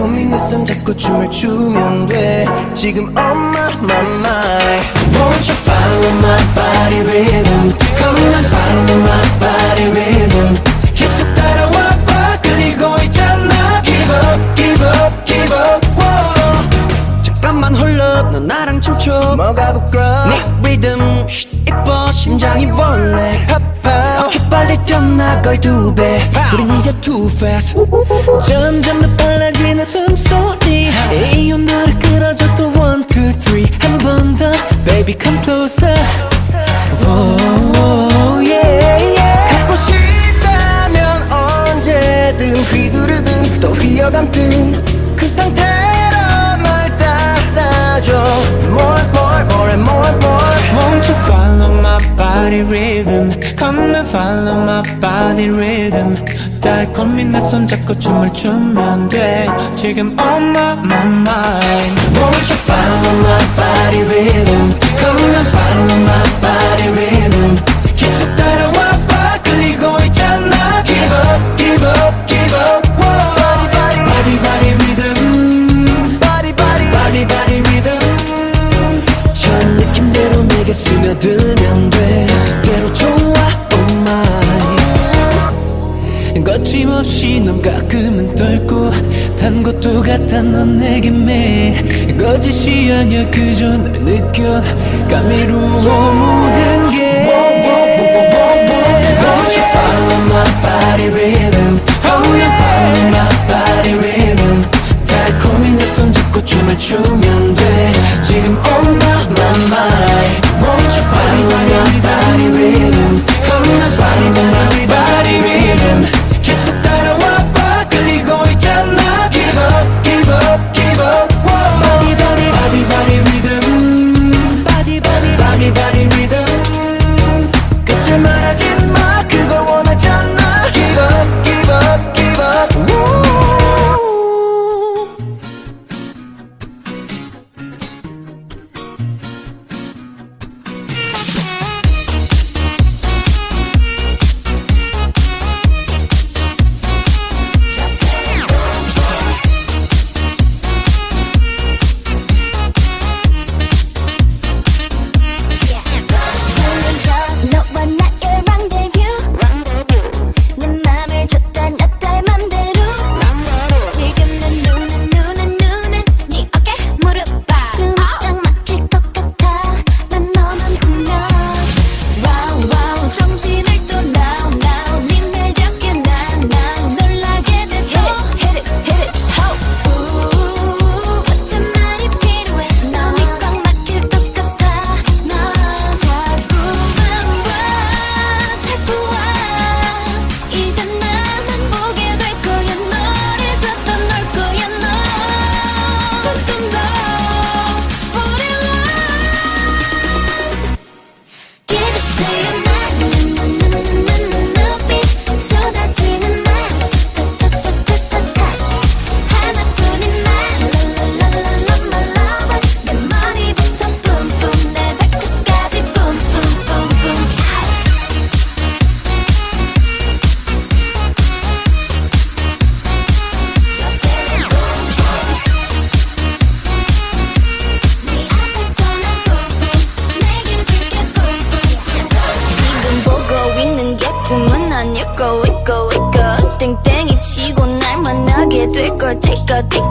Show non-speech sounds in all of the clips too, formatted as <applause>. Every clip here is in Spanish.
내손 잡고 춤을 추면 돼 지금 on my my mind Won't you follow my body rhythm Come and follow my body rhythm 계속 따라와 봐 끌리고 있잖아 Give up give up give up whoa. 잠깐만 up 너 나랑 춤춰 뭐가 부끄러워 네 리듬 쉿, 이뻐 심장이 원래 뛰어 나 거의 두배 우린 이제 too fast 점점 더 빨라지는 숨소리 이 온도를 끌어줘 또 one two three 한 번 더 baby come closer Whoa, yeah, yeah. 갖고 싶다면 언제든 휘두르든 또 휘어감든 그 상태로 널 따라줘 More more more and more more Won't you follow my body rhythm Come and follow my body rhythm 달콤히 내 손 잡고 춤을 추면 돼 지금 on my, my mind Won't you follow my body rhythm Come and follow my body rhythm 내게 스며들면 돼. 그대로 좋아 oh my. 거침없이 넌 가끔은 떨고 단 것도 같아 넌 내게 매. 거짓이 아니야 그저 널 느껴. 감미로워 모든 게. Won't you follow my body rhythm. Oh yeah 내손 잡고 춤을 추면 돼 지금 on my my mind Won't you follow my body rhythm Come and follow my body rhythm 계속 따라와 봐 끌리고 있잖아 Give up give up give up Whoa. Body body body body rhythm Body body body body rhythm 끝을 말하지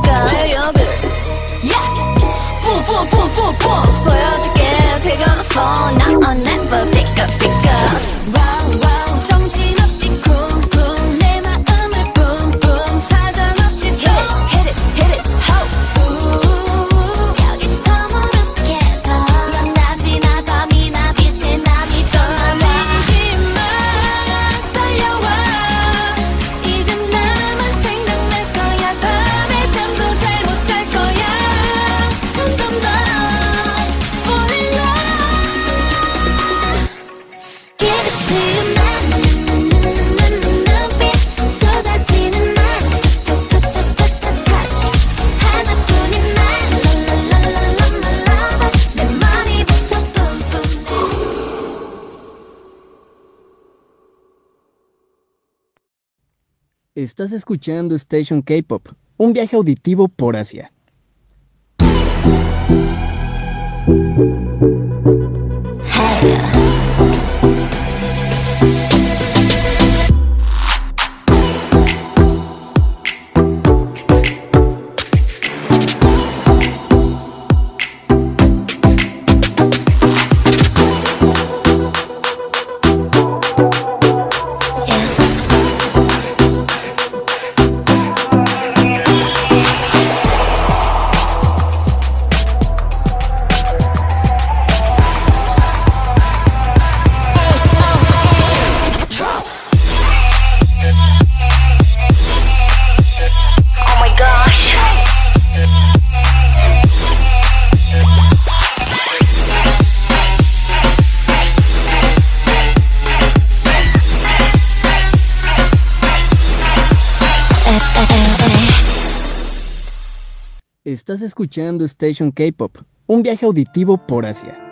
가 매력을 yeah 푸푸푸푸푸 보여줄게 pick on the phone 나 on never pick up pick up Estás escuchando Station K-Pop, un viaje auditivo por Asia. Escuchando Station K-Pop, un viaje auditivo por Asia.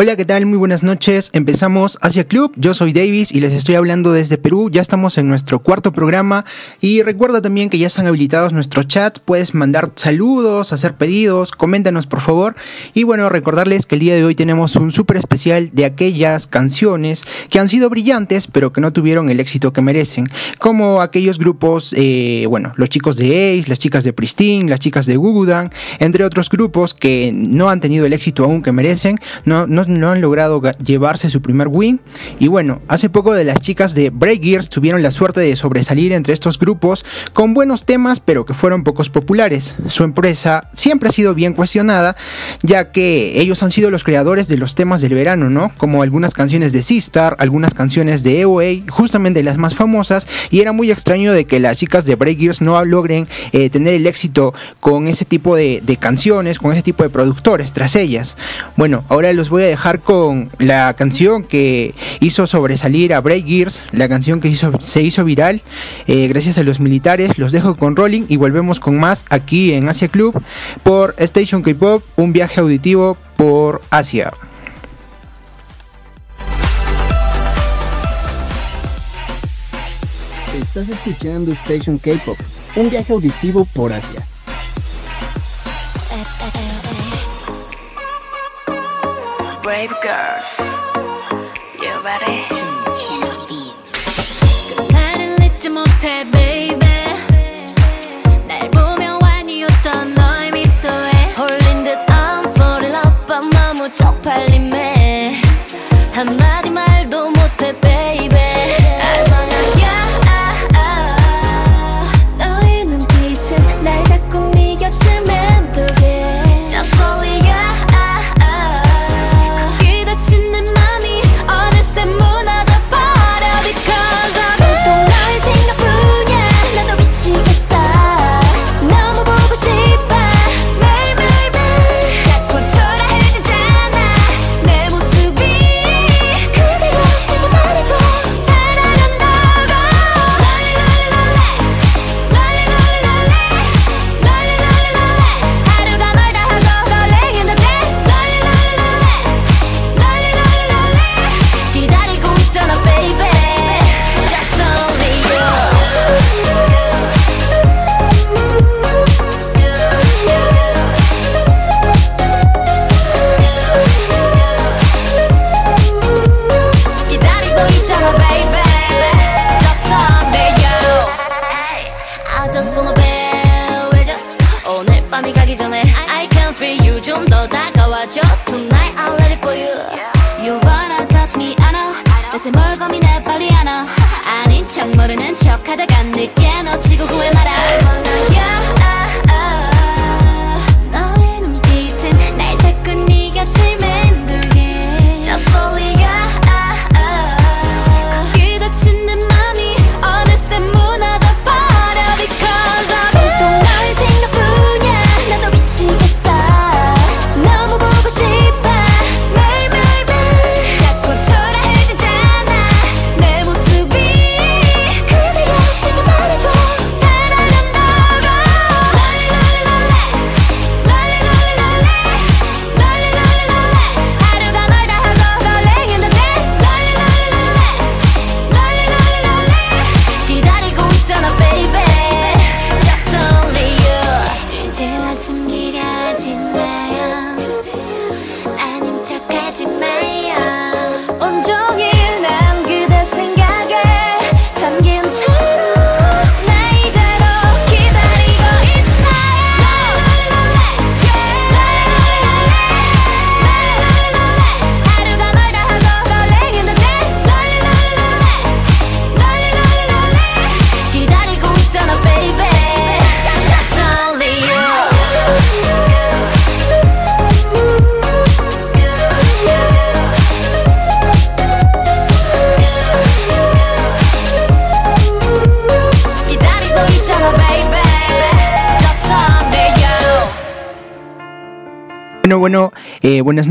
Hola, ¿qué tal? Muy buenas noches. Empezamos Asia Club. Yo soy Davis y les estoy hablando desde Perú. Ya estamos en nuestro cuarto programa y recuerda también que ya están habilitados nuestro chat. Puedes mandar saludos, hacer pedidos, coméntanos por favor. Y bueno, recordarles que el día de hoy tenemos un súper especial de aquellas canciones que han sido brillantes pero que no tuvieron el éxito que merecen. Como aquellos grupos, eh, bueno, los chicos de Ace, las chicas de Pristine, las chicas de Gugudan, entre otros grupos que no han tenido el éxito aún que merecen. No, no no han logrado llevarse su primer win. Y bueno, hace poco de las chicas de Break Gears tuvieron la suerte de sobresalir entre estos grupos con buenos temas, pero que fueron pocos populares. Su empresa siempre ha sido bien cuestionada, ya que ellos han sido los creadores de los temas del verano, ¿no? Como algunas canciones de Sistar, algunas canciones de EOA, justamente las más famosas, y era muy extraño de que las chicas de Break Gears no logren eh, tener el éxito con ese tipo de, de canciones, con ese tipo de productores tras ellas. Bueno, ahora los voy a dejar con la canción que hizo sobresalir a Break Gears, la canción que se hizo viral eh, gracias a los militares. Los dejo con Rolling y volvemos con más aquí en Asia Club por Station K-Pop, un viaje auditivo por Asia. Estás escuchando Station K-Pop, un viaje auditivo por Asia. Brave girls. You ready?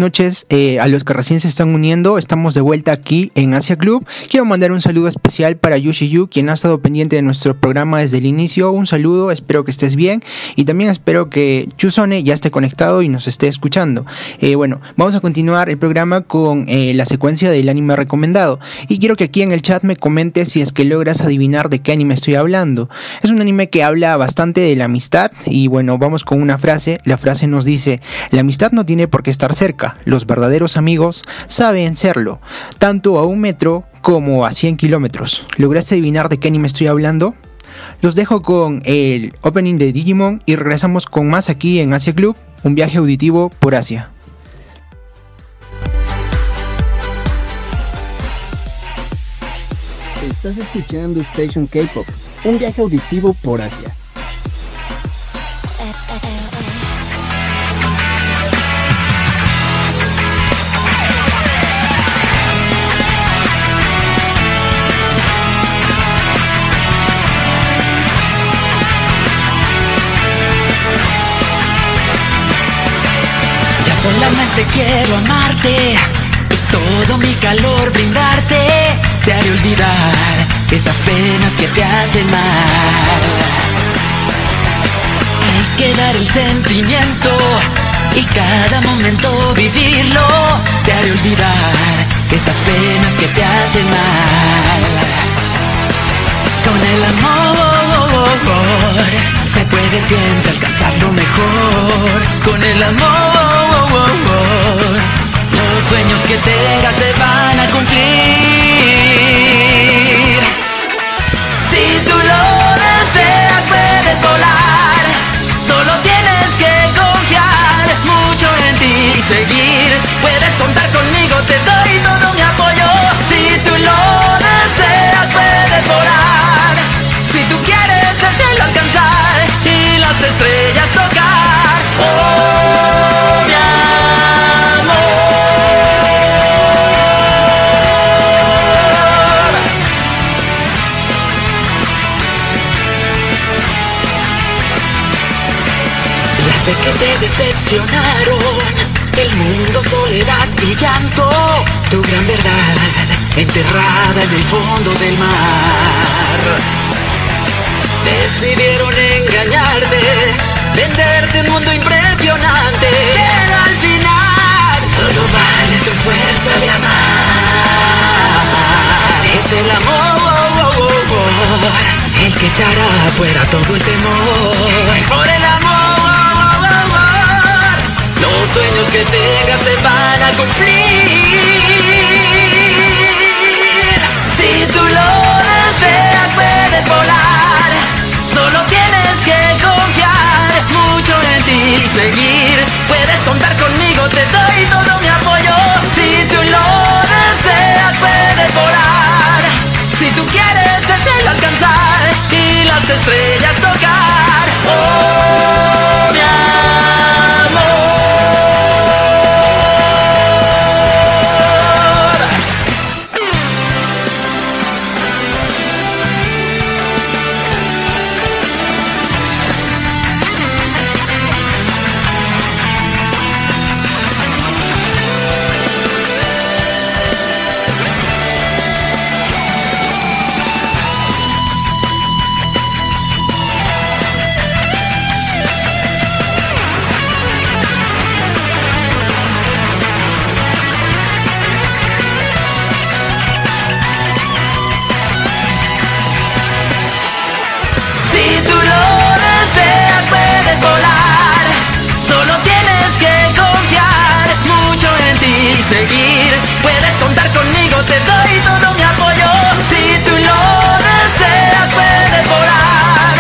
Noches eh, a los que recién se están uniendo. Estamos de vuelta aquí en Asia Club. Quiero mandar un saludo especial para Yushi Yu, quien ha estado pendiente de nuestro programa desde el inicio. Un saludo, espero que estés bien. Y también espero que Chusone ya esté conectado y nos esté escuchando. Eh, bueno, vamos a continuar el programa con la secuencia del anime recomendado. Y quiero que aquí en el chat me comentes si es que logras adivinar de qué anime estoy hablando. Es un anime que habla bastante de la amistad. Y bueno, vamos con una frase. La frase nos dice: La amistad no tiene por qué estar cerca, los verdaderos amigos saben serlo, tanto a un metro como a 100 kilómetros. ¿Lograste adivinar de qué anime estoy hablando? Los dejo con el opening de Digimon y regresamos con más aquí en Asia Club, un viaje auditivo por Asia. Estás escuchando Station K-Pop, un viaje auditivo por Asia. Solamente quiero amarte todo mi calor brindarte. Te haré olvidar esas penas que te hacen mal. Hay que dar el sentimiento y cada momento vivirlo. Te haré olvidar esas penas que te hacen mal. Con el amor se puede siempre alcanzar lo mejor. Con el amor los sueños que tengas se van a cumplir. Si tú lo deseas, puedes volar. Solo tienes que confiar mucho en ti y seguir. Puedes contar conmigo, te doy todo mi apoyo. Si tú lo deseas, puedes volar. Si tú quieres el cielo alcanzar y las estrellas tocar. Sé que te decepcionaron el mundo, soledad y llanto. Tu gran verdad enterrada en el fondo del mar. Decidieron engañarte, venderte un mundo impresionante. Pero al final solo vale tu fuerza de amar. Es el amor el que echará fuera todo el temor. Por el amor. Los sueños que tengas se van a cumplir. Si tú lo deseas, puedes volar. Solo tienes que confiar mucho en ti y seguir. Puedes contar conmigo, te doy todo mi apoyo. Si tú lo deseas, puedes volar. Si tú quieres el cielo alcanzar y las estrellas tocar. Oh, mi Puedes contar conmigo, te doy todo mi apoyo. Si tú lo deseas, puedes volar.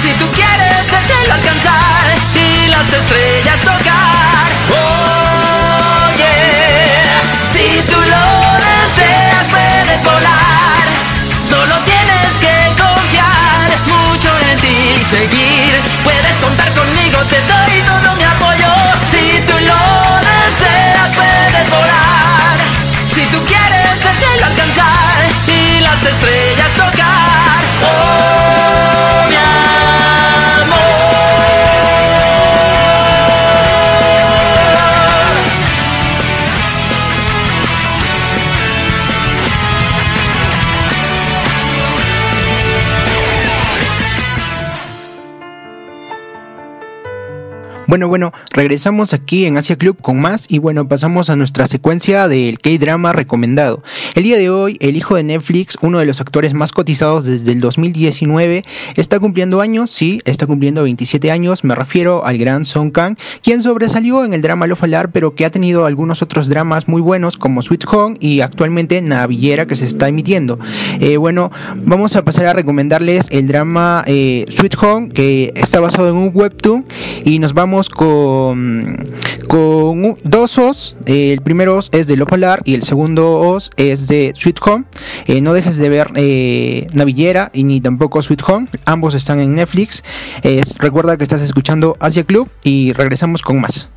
Si tú quieres el cielo alcanzar y las estrellas tocar. Oye, oh, yeah. si tú lo deseas, puedes volar. Solo tienes que confiar mucho en ti y seguir. Puedes contar conmigo, te doy estrellas tocar. Oh, mi amor. Bueno, bueno, regresamos aquí en Asia Club con más y bueno, pasamos a nuestra secuencia del K-Drama recomendado. El día de hoy, el hijo de Netflix, uno de los actores más cotizados desde el 2019, está cumpliendo años, sí, está cumpliendo 27 años, me refiero al gran Song Kang, quien sobresalió en el drama Love Alar, pero que ha tenido algunos otros dramas muy buenos como Sweet Home y actualmente Navillera que se está emitiendo. Eh, bueno, vamos a pasar a recomendarles el drama eh, Sweet Home, que está basado en un webtoon y nos vamos con, dos os. el primero os es de Lo Polar y el segundo os es de Sweet Home. Eh, no dejes de ver eh, Navillera y ni tampoco Sweet Home. Ambos están en Netflix. recuerda que estás escuchando Asia Club y regresamos con más.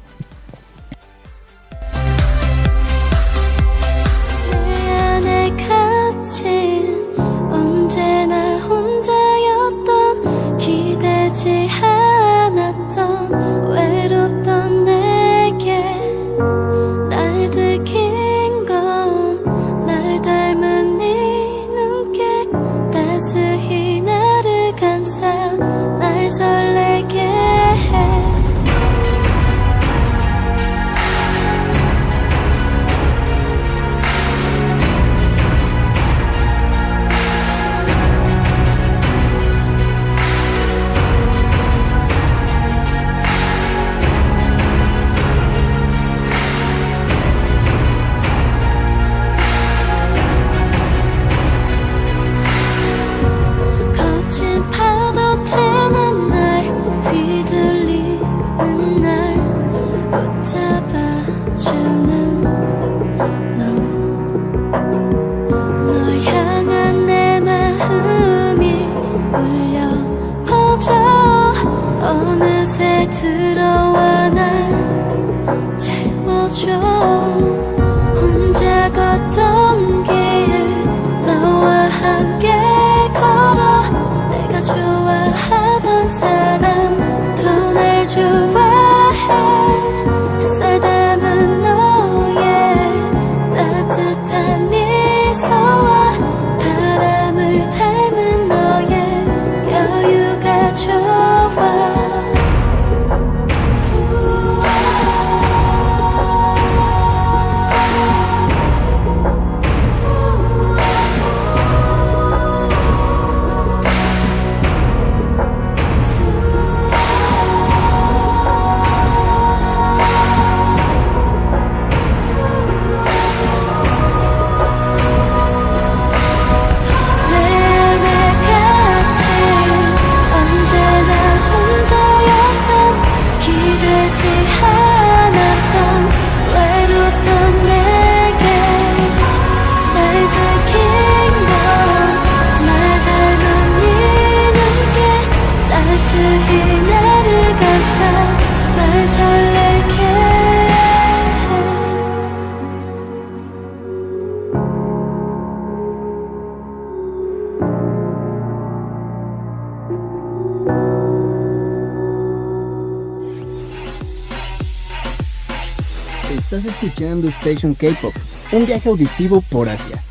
Escuchando Station K-Pop, un viaje auditivo por Asia.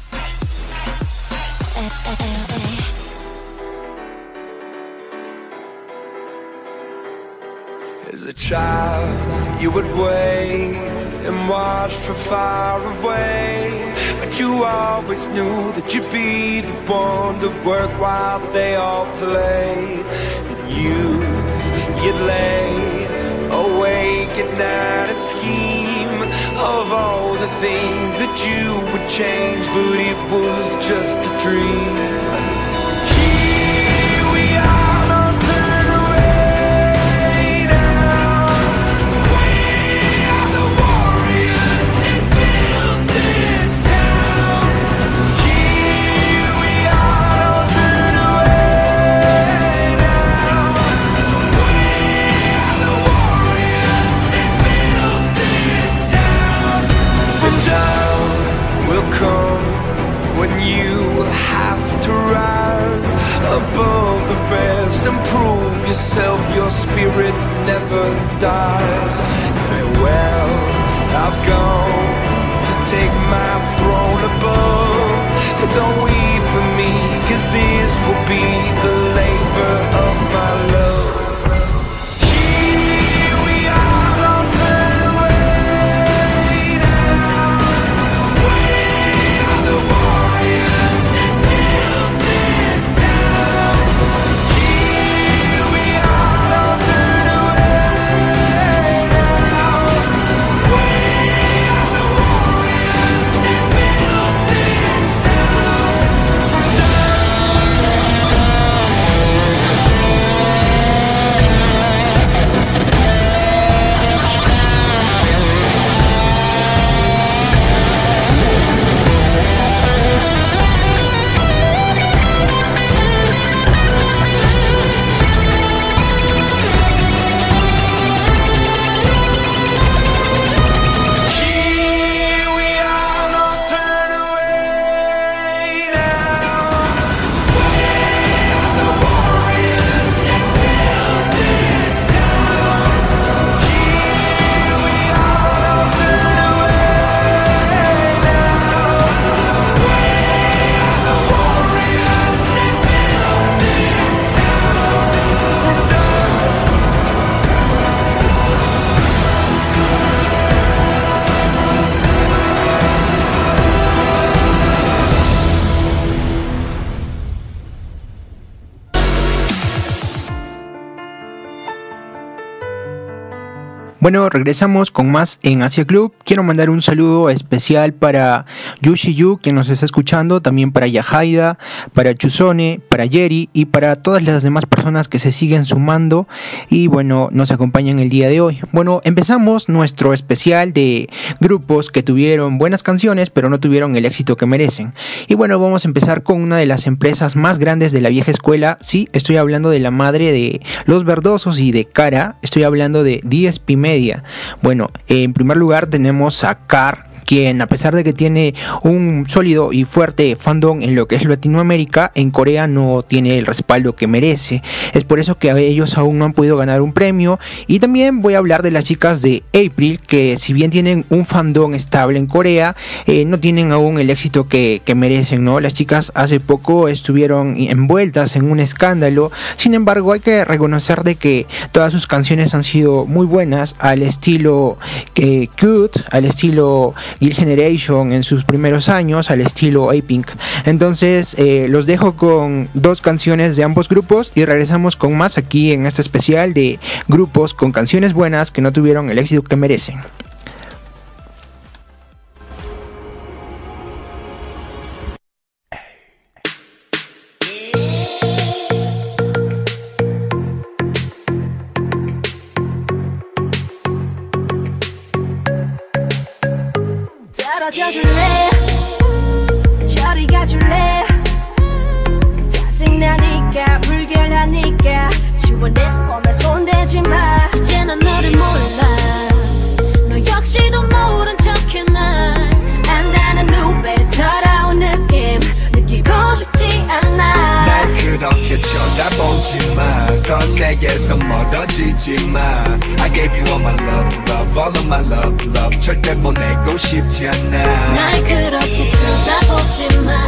As a child, you would wait and watch from far away. But you always knew that you'd be the one to work while they all play. And you, you'd lay awake at night things that you would change, but it was just a dream. Bueno, regresamos con más en Asia Club. Quiero mandar un saludo especial para Yushi Yu, quien nos está escuchando, también para Yahaida, para Chuzone, para Jerry y para todas las demás personas que se siguen sumando y bueno, nos acompañan el día de hoy. Bueno, empezamos nuestro especial de grupos que tuvieron buenas canciones, pero no tuvieron el éxito que merecen. Y bueno, vamos a empezar con una de las empresas más grandes de la vieja escuela. Sí, estoy hablando de la madre de Los Verdosos y de Cara. Estoy hablando de DSP Media. Bueno, en primer lugar tenemos a Car quien a pesar de que tiene un sólido y fuerte fandom en lo que es Latinoamérica, en Corea no tiene el respaldo que merece. Es por eso que ellos aún no han podido ganar un premio. Y también voy a hablar de las chicas de April, que si bien tienen un fandom estable en Corea, eh, no tienen aún el éxito que, merecen, ¿no? Las chicas hace poco estuvieron envueltas en un escándalo. Sin embargo, hay que reconocer de que todas sus canciones han sido muy buenas al estilo que eh, cute, al estilo Generation en sus primeros años al estilo A-Pink. Entonces eh, los dejo con dos canciones de ambos grupos y regresamos con más aquí en este especial de grupos con canciones buenas que no tuvieron el éxito que merecen. 떨어져줄래? 저리 가줄래? 짜증나니까 불결하니까. 지워 내 몸에 손대지 마. 이제 난 너를 몰라 그렇게 쳐다보지 마. 넌 내게서 멀어지지 마. I gave you all my love, love, all of my love, love. 절대 보내고 싶지 않아. 날 그렇게 쳐다보지 마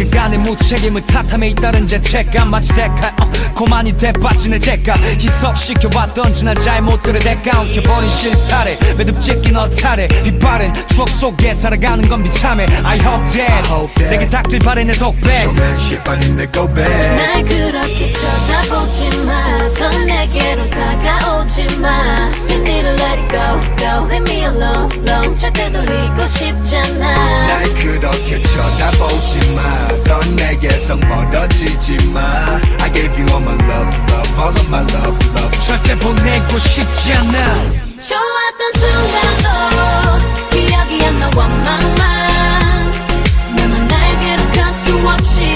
그간의 무책임을 탓함에 잇따른 죄책감 마치 대가 어, 고만이 대빠진 내 죄가 희석시켜봤던 지난 잘못들의 대가 엉켜버린 실타래. 매듭짓긴 어타래 빛바랜 추억 속에 살아가는 건 비참해. I hope that, hope that. 내게 닥들 바래 내 독백 Showmanship 아닌 내 고백. 날 그렇게 쳐다보지 마더 내게로 다가오지 마. You need to let it go, go. Leave me alone, alone 절대 돌리고 싶잖아. 날 그렇게 쳐다보지 마. 넌 내게서 멀어지지 마. I gave you all my love, love, all of my love, love. 절대 보내고 싶지 않아 좋았던 순간도 기억이 안 나와 my mind 나만 날 괴롭힐 수 없이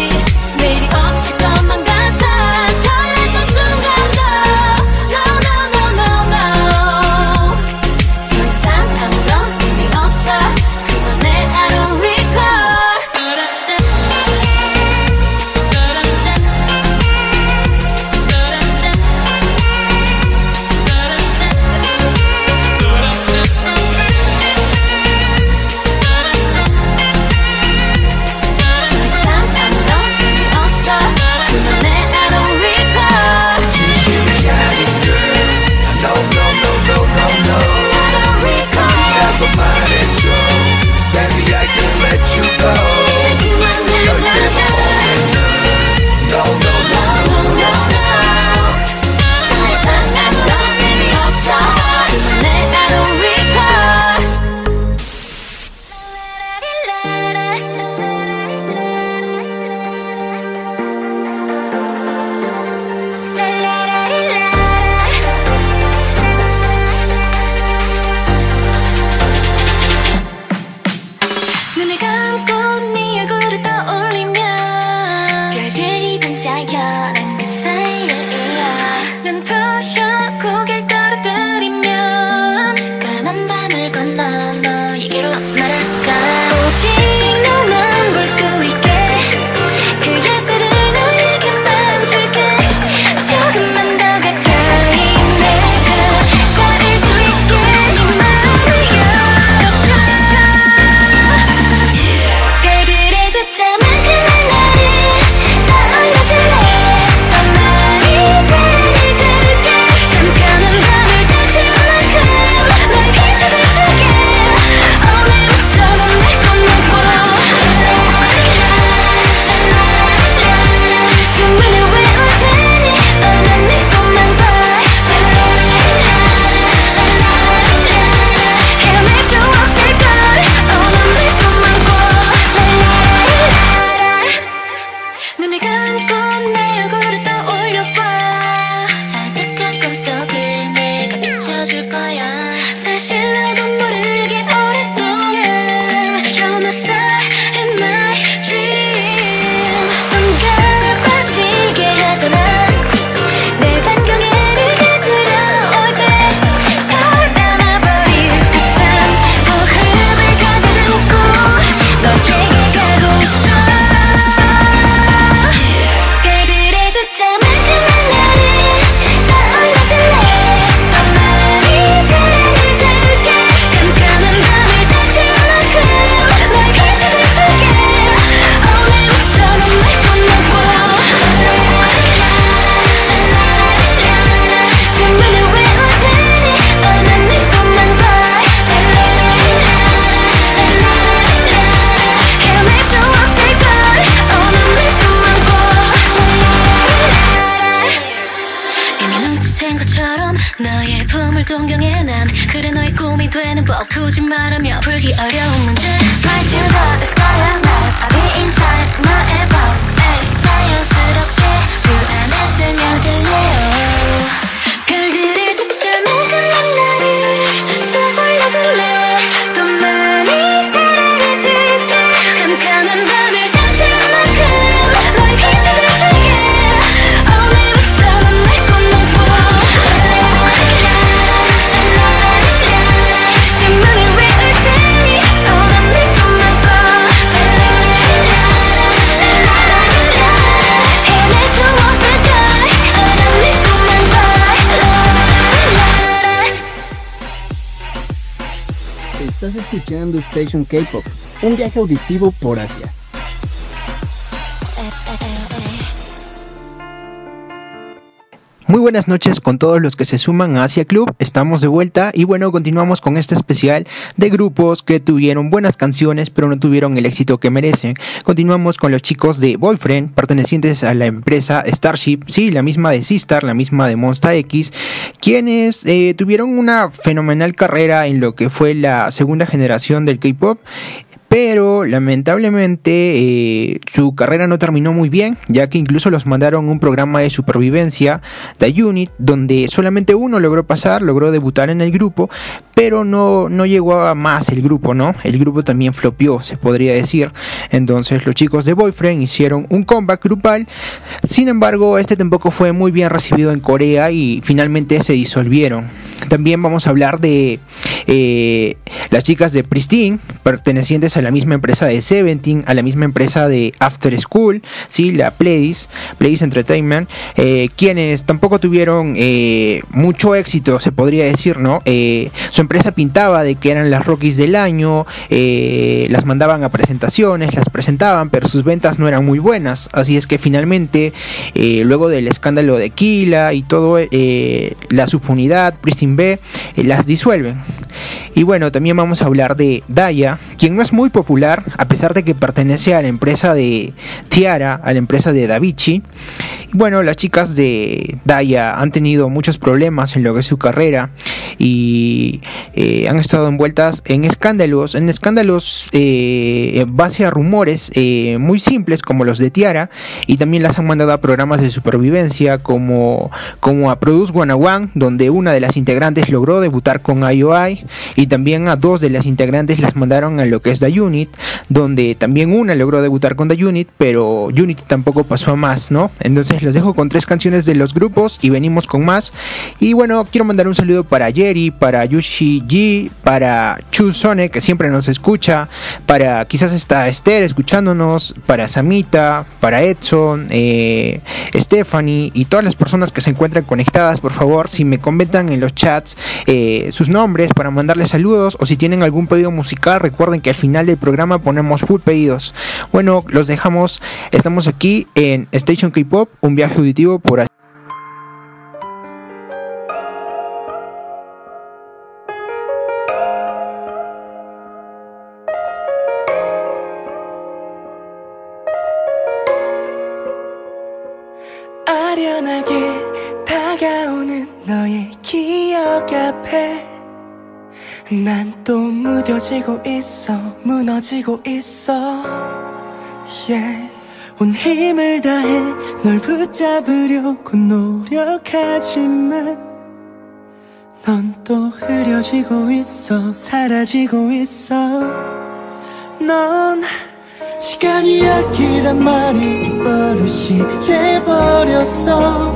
Station K-Pop, un viaje auditivo por Asia. Muy buenas noches con todos los que se suman a Asia Club, estamos de vuelta y bueno, continuamos con este especial de grupos que tuvieron buenas canciones pero no tuvieron el éxito que merecen. Continuamos con los chicos de Boyfriend, pertenecientes a la empresa Starship, sí, la misma de Sistar, la misma de Monsta X, quienes eh, tuvieron una fenomenal carrera en lo que fue la segunda generación del K-Pop pero lamentablemente eh, su carrera no terminó muy bien, ya que incluso los mandaron un programa de supervivencia, The Unit, donde solamente uno logró pasar, logró debutar en el grupo, pero no, no llegó a más el grupo, ¿no? El grupo también flopió, se podría decir. Entonces los chicos de Boyfriend hicieron un comeback grupal, sin embargo este tampoco fue muy bien recibido en Corea y finalmente se disolvieron. También vamos a hablar de eh, las chicas de Pristine, pertenecientes a la misma empresa de Seventeen, a la misma empresa de After School, ¿sí? la Pledis, Pledis Entertainment, eh, quienes tampoco tuvieron eh, mucho éxito, se podría decir, ¿no? Eh, su empresa pintaba de que eran las Rockies del año, las mandaban a presentaciones, las presentaban, pero sus ventas no eran muy buenas, así es que finalmente, luego del escándalo de Kila y todo, la subunidad, Pristine B, las disuelven. Y bueno, también vamos a hablar de Daya, quien no es muy popular, a pesar de que pertenece a la empresa de Tiara, a la empresa de Davichi. Bueno, las chicas de Daya han tenido muchos problemas en lo que es su carrera y eh, han estado envueltas en escándalos, en escándalos eh, en base a rumores eh, muy simples como los de Tiara y también las han mandado a programas de supervivencia como, como a Produce One donde una de las integrantes logró debutar con IOI y también a dos de las integrantes las mandaron a lo que es The Unit, donde también una logró debutar con The Unit, pero Unit tampoco pasó a más, ¿no? Entonces les dejo con tres canciones de los grupos y venimos con más. Y bueno, quiero mandar un saludo para Jerry, para Yushi G, para Chusone, que siempre nos escucha, para quizás está Esther escuchándonos, para Samita, para Edson, eh, Stephanie y todas las personas que se encuentran conectadas, por favor, si me comentan en los chats eh, sus nombres para mandarles saludos o si tienen algún pedido musical, recuerden que al final del programa ponemos full pedidos. Bueno, los dejamos, estamos aquí en Station K-Pop, un viaje auditivo por 난 또 무뎌지고 있어 무너지고 있어. Yeah. 온 힘을 다해 널 붙잡으려고 노력하지만 넌 또 흐려지고 있어 사라지고 있어. 넌 시간이 약이란 말이 버릇이 돼버렸어.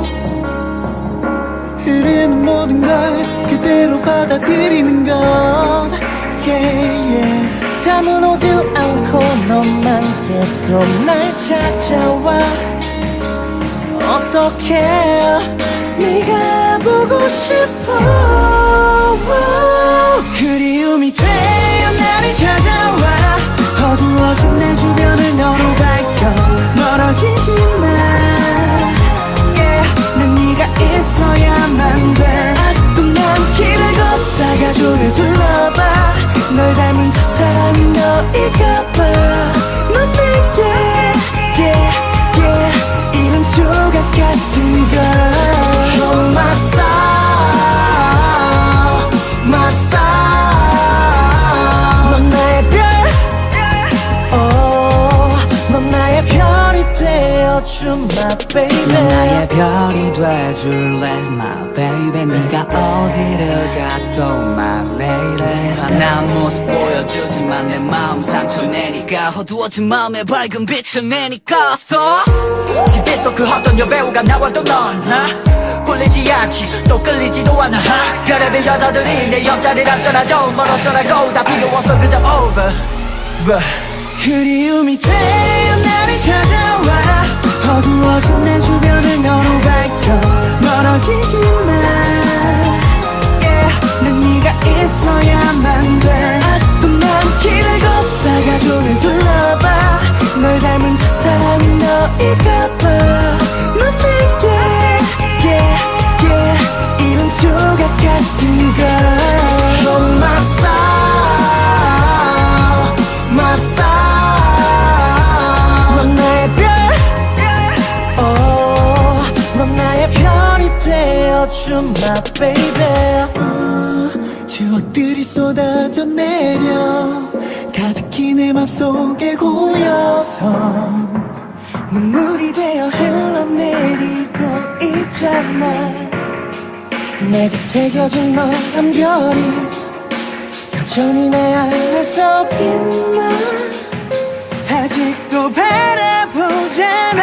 흐르는 모든 걸 그대로 받아들이는 것 yeah, yeah. 잠은 오지 않고 너만 계속 날 찾아와. 어떻게 네가 보고 싶어. 그리움이 되어 나를 찾아와. 어두워진 내 주변을 너로 밝혀. 멀어지지 마 네가 있어야만 돼. 아직도 난 길을 걷다가 조를 둘러봐 널 닮은 저 사람이 너일까봐. 넌 내게 yeah, yeah, 이런 조각 같은 걸. You're my star My star. 넌 나의 별 oh, 넌 나의 별이 되어준 my baby. 넌 나의 별이 돼줄래 my baby. 네가 어디를 가도 my lady 환한 모습 보여주지만 내 마음 상처 내니까 어두워진 마음에 밝은 빛을 내니까 so 기대속 그 어떤 여배우가 나와도 넌 하? 꿀리지 않지 또 끌리지도 않아 하? 별의별 여자들이 내 옆자리를 앞서라도 멀어져라고 다 필요 없어 그저 over 그리움이 되어 나를 찾아와 어두워진 내 주변을 너로 밝혀 멀어지지 마 네가 있어야만 돼. 아직도 난 길을 걷다가 조를 둘러봐. 널 닮은 저 사람이 너일까 봐. 넌 내게 yeah, yeah, 이런 조각 같은 걸. You're my star my star. 넌 나의 별 oh, 넌 나의 별이 되어준 my baby. 어, 추억들이 쏟아져 내려 가득히 내 맘속에 고여서 눈물이 되어 흘러내리고 있잖아. 내게 새겨진 너란 별이 여전히 내 안에서 빛나. 아직도 바라보잖아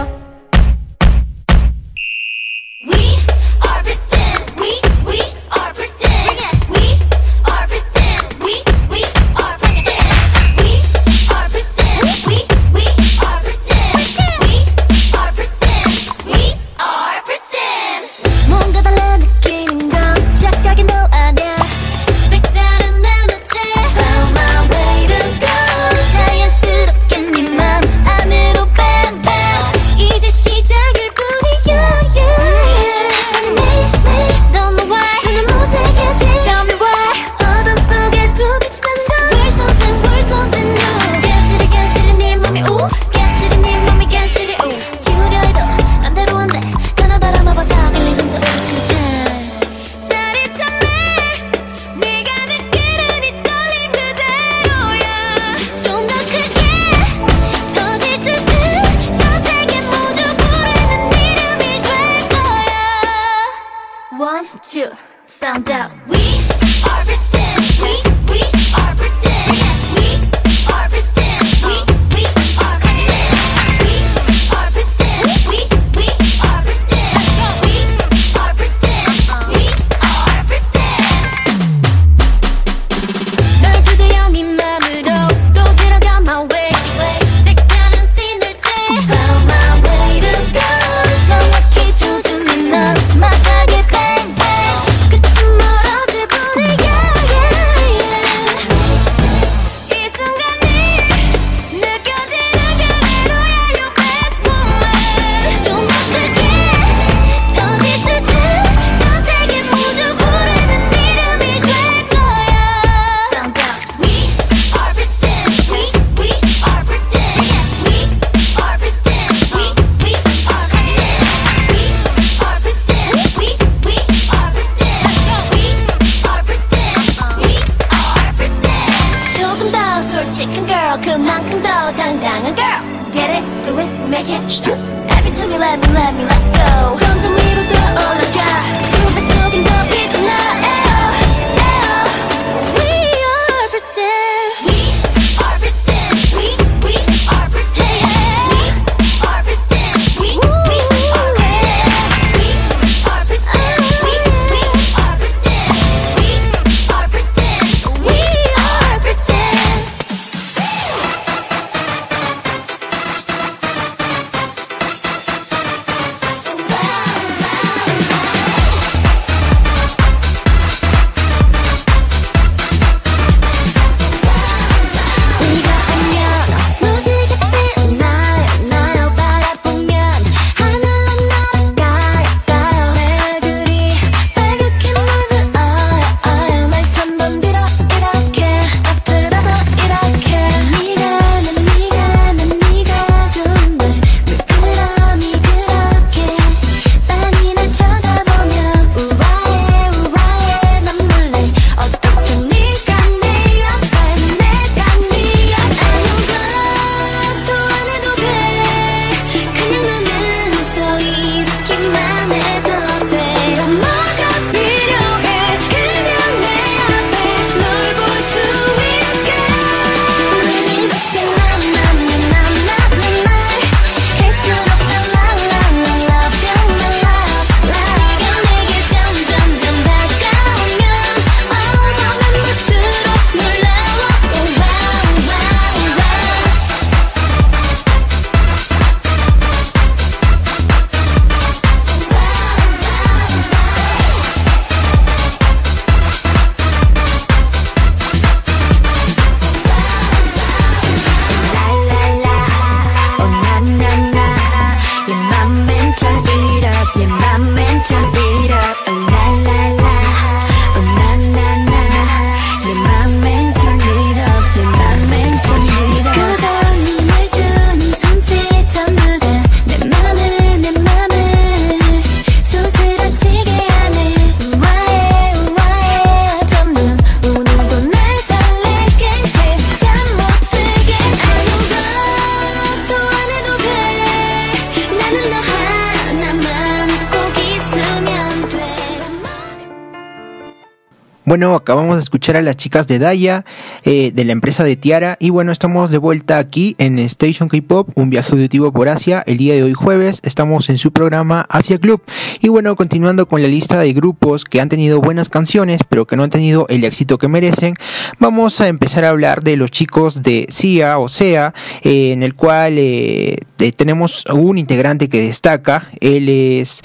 Acabamos de escuchar a las chicas de Daya, eh, de la empresa de Tiara, y bueno, estamos de vuelta aquí en Station K-Pop, un viaje auditivo por Asia. El día de hoy jueves estamos en su programa Asia Club. Y bueno, continuando con la lista de grupos que han tenido buenas canciones, pero que no han tenido el éxito que merecen, vamos a empezar a hablar de los chicos de SIA o SEA, eh, en el cual eh, tenemos un integrante que destaca. Él es...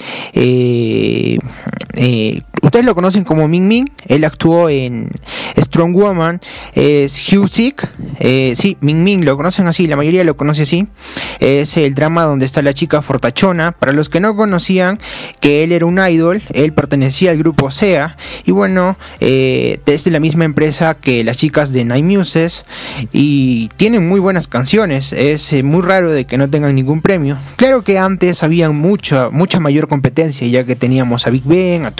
Ustedes lo conocen como Ming Ming, él actuó en Strong Woman, es Hugh Sick, eh, sí, Ming Ming, lo conocen así, la mayoría lo conoce así, es el drama donde está la chica fortachona, para los que no conocían que él era un idol, él pertenecía al grupo SEA, y bueno, eh, es de la misma empresa que las chicas de Night Muses, y tienen muy buenas canciones, es eh, muy raro de que no tengan ningún premio, claro que antes había mucha, mucha mayor competencia, ya que teníamos a Big Bang, a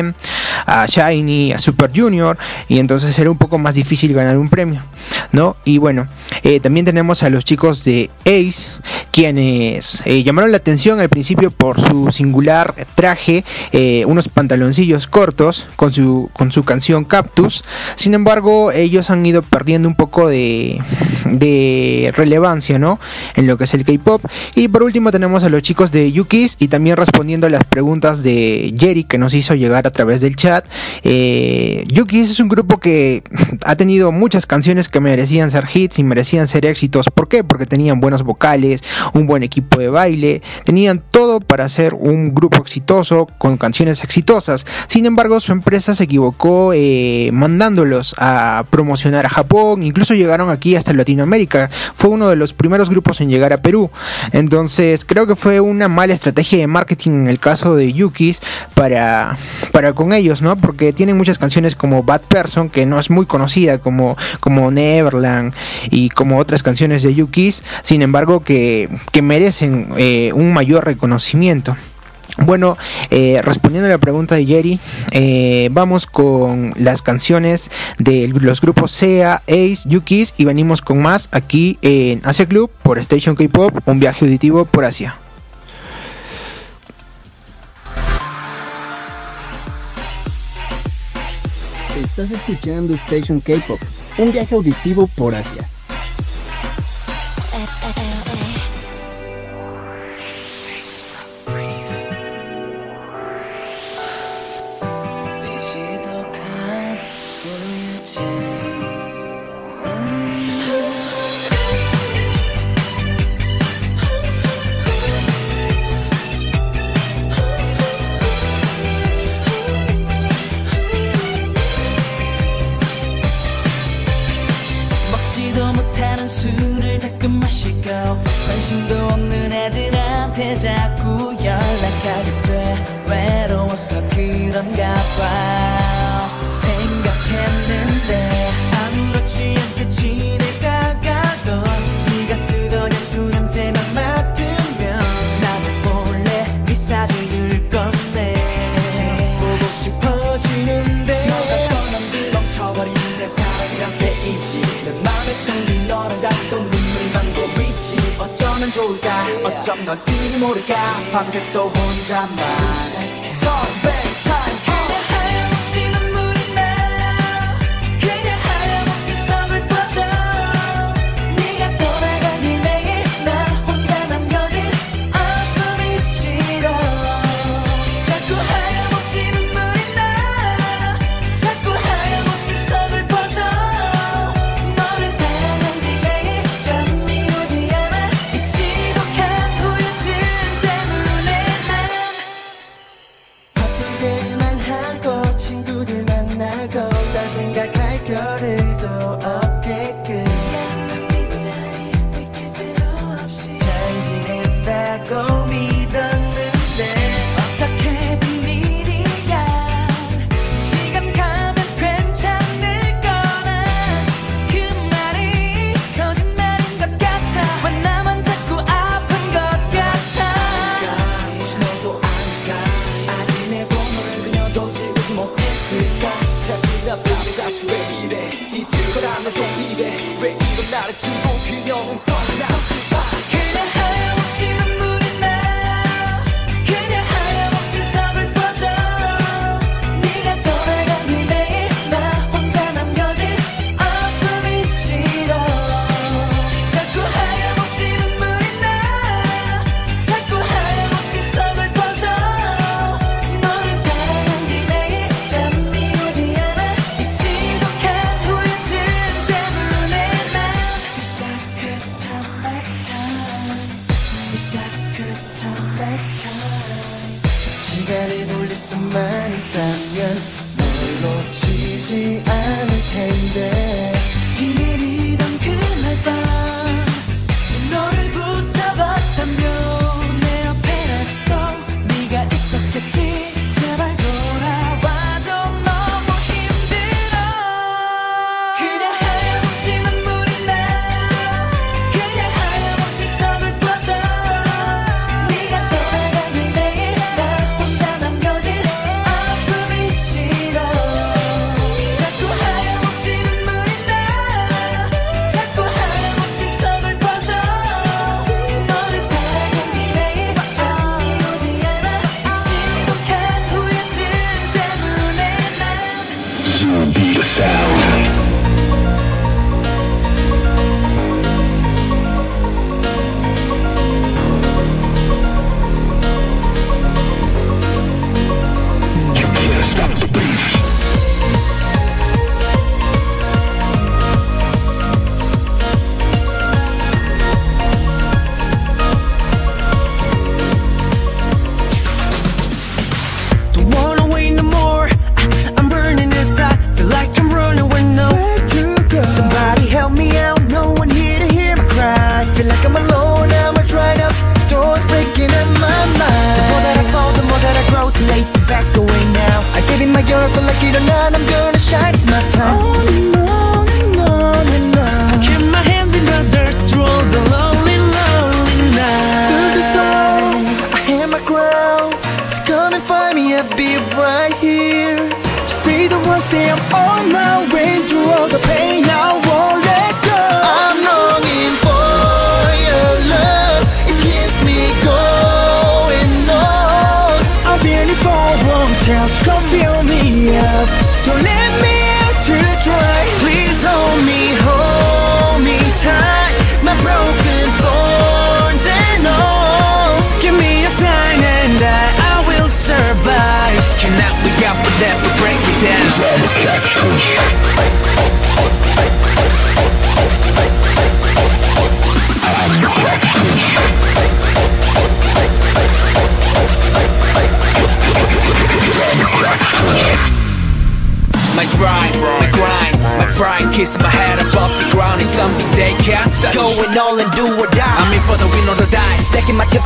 2PM, a Shiny, a Super Junior, y entonces era un poco más difícil ganar un premio, ¿no? Y bueno, eh, también tenemos a los chicos de Ace, quienes eh, llamaron la atención al principio por su singular traje, eh, unos pantaloncillos cortos con su, con su canción Cactus, sin embargo ellos han ido perdiendo un poco de, de relevancia, ¿no? En lo que es el K-Pop. Y por último tenemos a los chicos de Yukis y también respondiendo a las preguntas de Jerry que nos hizo llegar a través del chat. Eh, Yukis es un grupo que <laughs> ha tenido muchas canciones que merecían ser hits y merecían ser éxitos. ¿Por qué? Porque tenían buenos vocales, un buen equipo de baile, tenían todo para ser un grupo exitoso con canciones exitosas. Sin embargo, su empresa se equivocó eh, mandándolos a promocionar a Japón, incluso llegaron aquí hasta Latinoamérica. Fue uno de los primeros grupos en llegar a Perú. Entonces, creo que fue una mala estrategia de marketing en el caso de Yukis para con ellos, ¿no? Porque tienen muchas canciones como Bad Person, que no es muy conocida, como, como Neverland y como otras canciones de Yukis, sin embargo, que, que merecen eh, un mayor reconocimiento. Bueno, eh, respondiendo a la pregunta de Jerry, eh, vamos con las canciones de los grupos SEA, Ace, Yukis y venimos con más aquí en Asia Club por Station K-Pop, un viaje auditivo por Asia. Estás escuchando Station K-Pop, un viaje auditivo por Asia. 있고 관심도 없는 애들한테 자꾸 연락하게 돼. 외로워서 그런가 봐. 생각했는데 아무렇지 않게 지내가가던 네가 쓰던 향수 냄새만 맡으면 나는 몰래 네 사진을 꺼내 보고 싶어지는데 너가 떠난 뒤 멈춰버린 내 사랑이란 게 있지. 내 맘에 텅빈 너란 자리도 하면 좋을까? 어쩜 넌 이리 모를까? 밤새 또 혼자만. 덤벨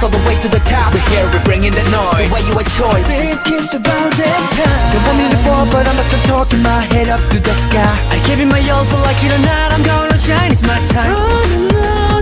all the way to the top. We're here, we're bringing the noise. So why you a choice? Big kiss about that time. Don't want me to fall, but I'm still talking my head up to the sky. I give it my all, so like it or not I'm gonna shine, it's my time. Oh, no.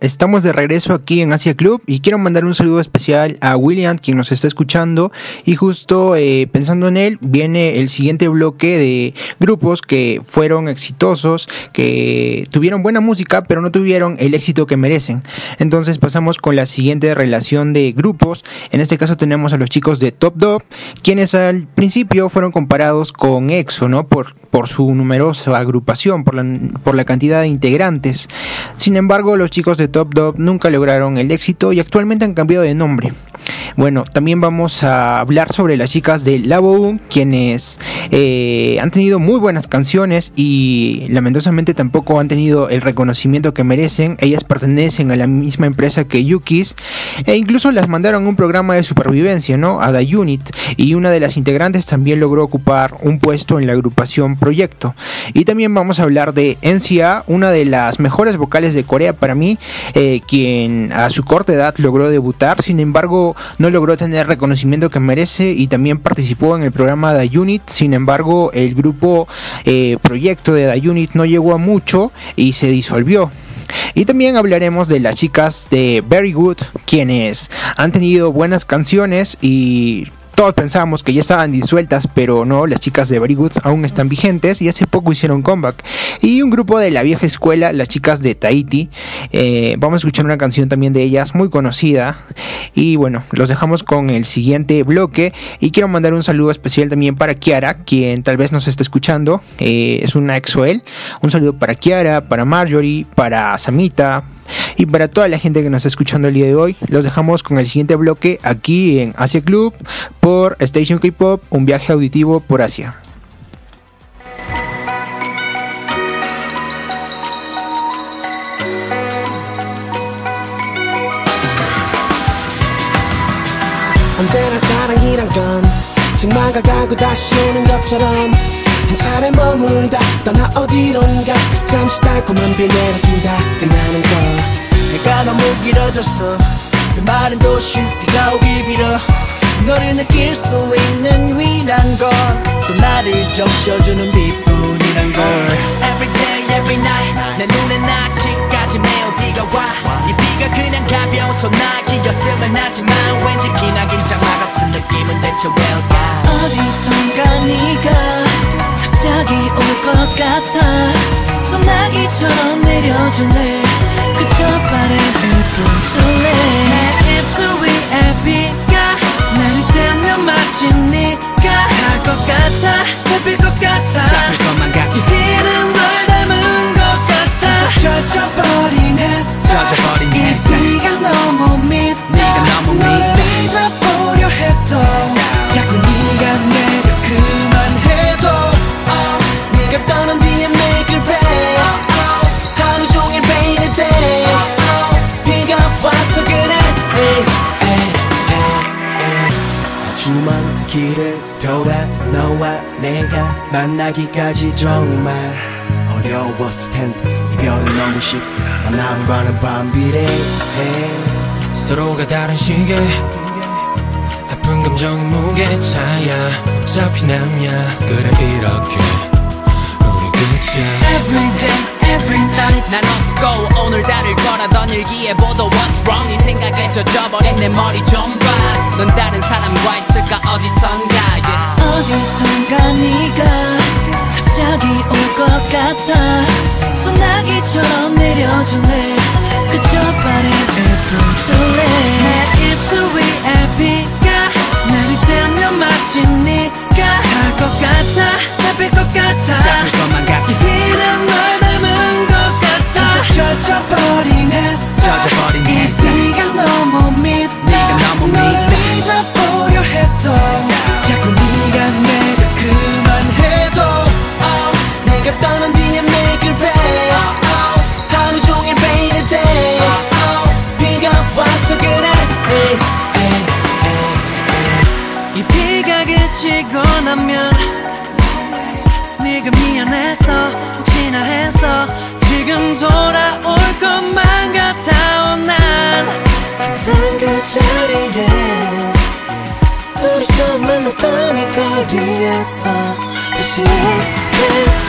Estamos de regreso aquí en Asia Club y quiero mandar un saludo especial a William, quien nos está escuchando. Y justo eh, pensando en él, viene el siguiente bloque de grupos que fueron exitosos, que tuvieron buena música, pero no tuvieron el éxito que merecen. Entonces pasamos con la siguiente relación de grupos. En este caso tenemos a los chicos de Top Dog, quienes al principio fueron comparados con EXO, ¿no? Por, por su numerosa agrupación, por la, por la cantidad de integrantes. Sin embargo, los chicos de Top Dog nunca lograron el éxito y actualmente han cambiado de nombre. Bueno, también vamos a hablar sobre las chicas de Labo, quienes eh, han tenido muy buenas canciones y lamentablemente tampoco han tenido el reconocimiento que merecen. Ellas pertenecen a la misma empresa que Yukis e incluso las mandaron un programa de supervivencia, ¿no? A The Unit y una de las integrantes también logró ocupar un puesto en la agrupación Proyecto. Y también vamos a hablar de NCA, una de las mejores vocales de Corea para mí, eh, quien a su corta edad logró debutar, sin embargo no logró tener reconocimiento que merece y también participó en el programa The Unit, sin embargo el grupo eh, proyecto de The Unit no llegó a mucho y se disolvió. Y también hablaremos de las chicas de Very Good, quienes han tenido buenas canciones y todos pensábamos que ya estaban disueltas, pero no, las chicas de Very aún están vigentes y hace poco hicieron comeback. Y un grupo de la vieja escuela, las chicas de Tahiti, eh, vamos a escuchar una canción también de ellas muy conocida. Y bueno, los dejamos con el siguiente bloque. Y quiero mandar un saludo especial también para Kiara, quien tal vez nos esté escuchando. Eh, es una exoel. Un saludo para Kiara, para Marjorie, para Samita, y para toda la gente que nos está escuchando el día de hoy, los dejamos con el siguiente bloque aquí en Asia Club por Station K-Pop, un viaje auditivo por Asia. 언제나 사랑이란 건 정말 가고 다시 오는 것처럼 한 차례 머물다 떠나 어디론가 잠시 달콤한 비 내려주다 끝나는 것 해가 너무 길어졌어 그 말은 도시 비가 오길 빌어. 너를 느낄 수 있는 위란 건또 나를 적셔주는 빛뿐이란 걸. Every day, every night 내 눈엔 아직까지 매일 비가 와이 비가 그냥 가벼운 소나기였으면 하지만 왠지 기나긴 장마 같은 느낌은 대체 왜일까 어디선가 네가 갑자기 올 것 같아 소나기처럼 내려줄래? 그저 바람을 뿜줄래? 내 입술 위에 비가 내릴 때면 마치 네가 갈것 같아 잡힐 것 같아. 잡힐 것만 같지 비는 널 닮은 것 같아. 젖어버린 햇살 젖어버린 이 햇살. 비가 너무 믿어 네가 너무 믿어. 잊어보려 해도 길을 돌아 너와 내가 만나기까지 정말 어려웠을 텐데 이별은 너무 쉽게 만남과는 반비례해. 서로가 다른 시계 아픈 감정의 무게 차야. 어차피 남야 그래 이렇게 끝이야 Every day, every night. 난 없고 오늘 다를 거라던 일기예보도 What's wrong. 이 생각에 젖어버린 내 머리 좀봐넌 다른 사람과 있을까? 어디선가? Yeah. 어디선가 네가 갑자기 올 것 같아. 소나기처럼 내려줄래? 그저 바람을 뿜줄래 내 입술 위에 비가 내릴 때면 마치 네가 갈것 같아 잡힐 것 같아 잡힐 것만 같지 비는 널 닮은 것 같아 젖어버린 햇살 젖어버린 이 햇살. 비가 너무 믿어 네가 너무 믿어. 나면 네가 미안해서 혹시나 해서 지금 돌아올 것만 같아 난. 항상 그 자리에 우리 처음 만났던 이 거리에서 다시 내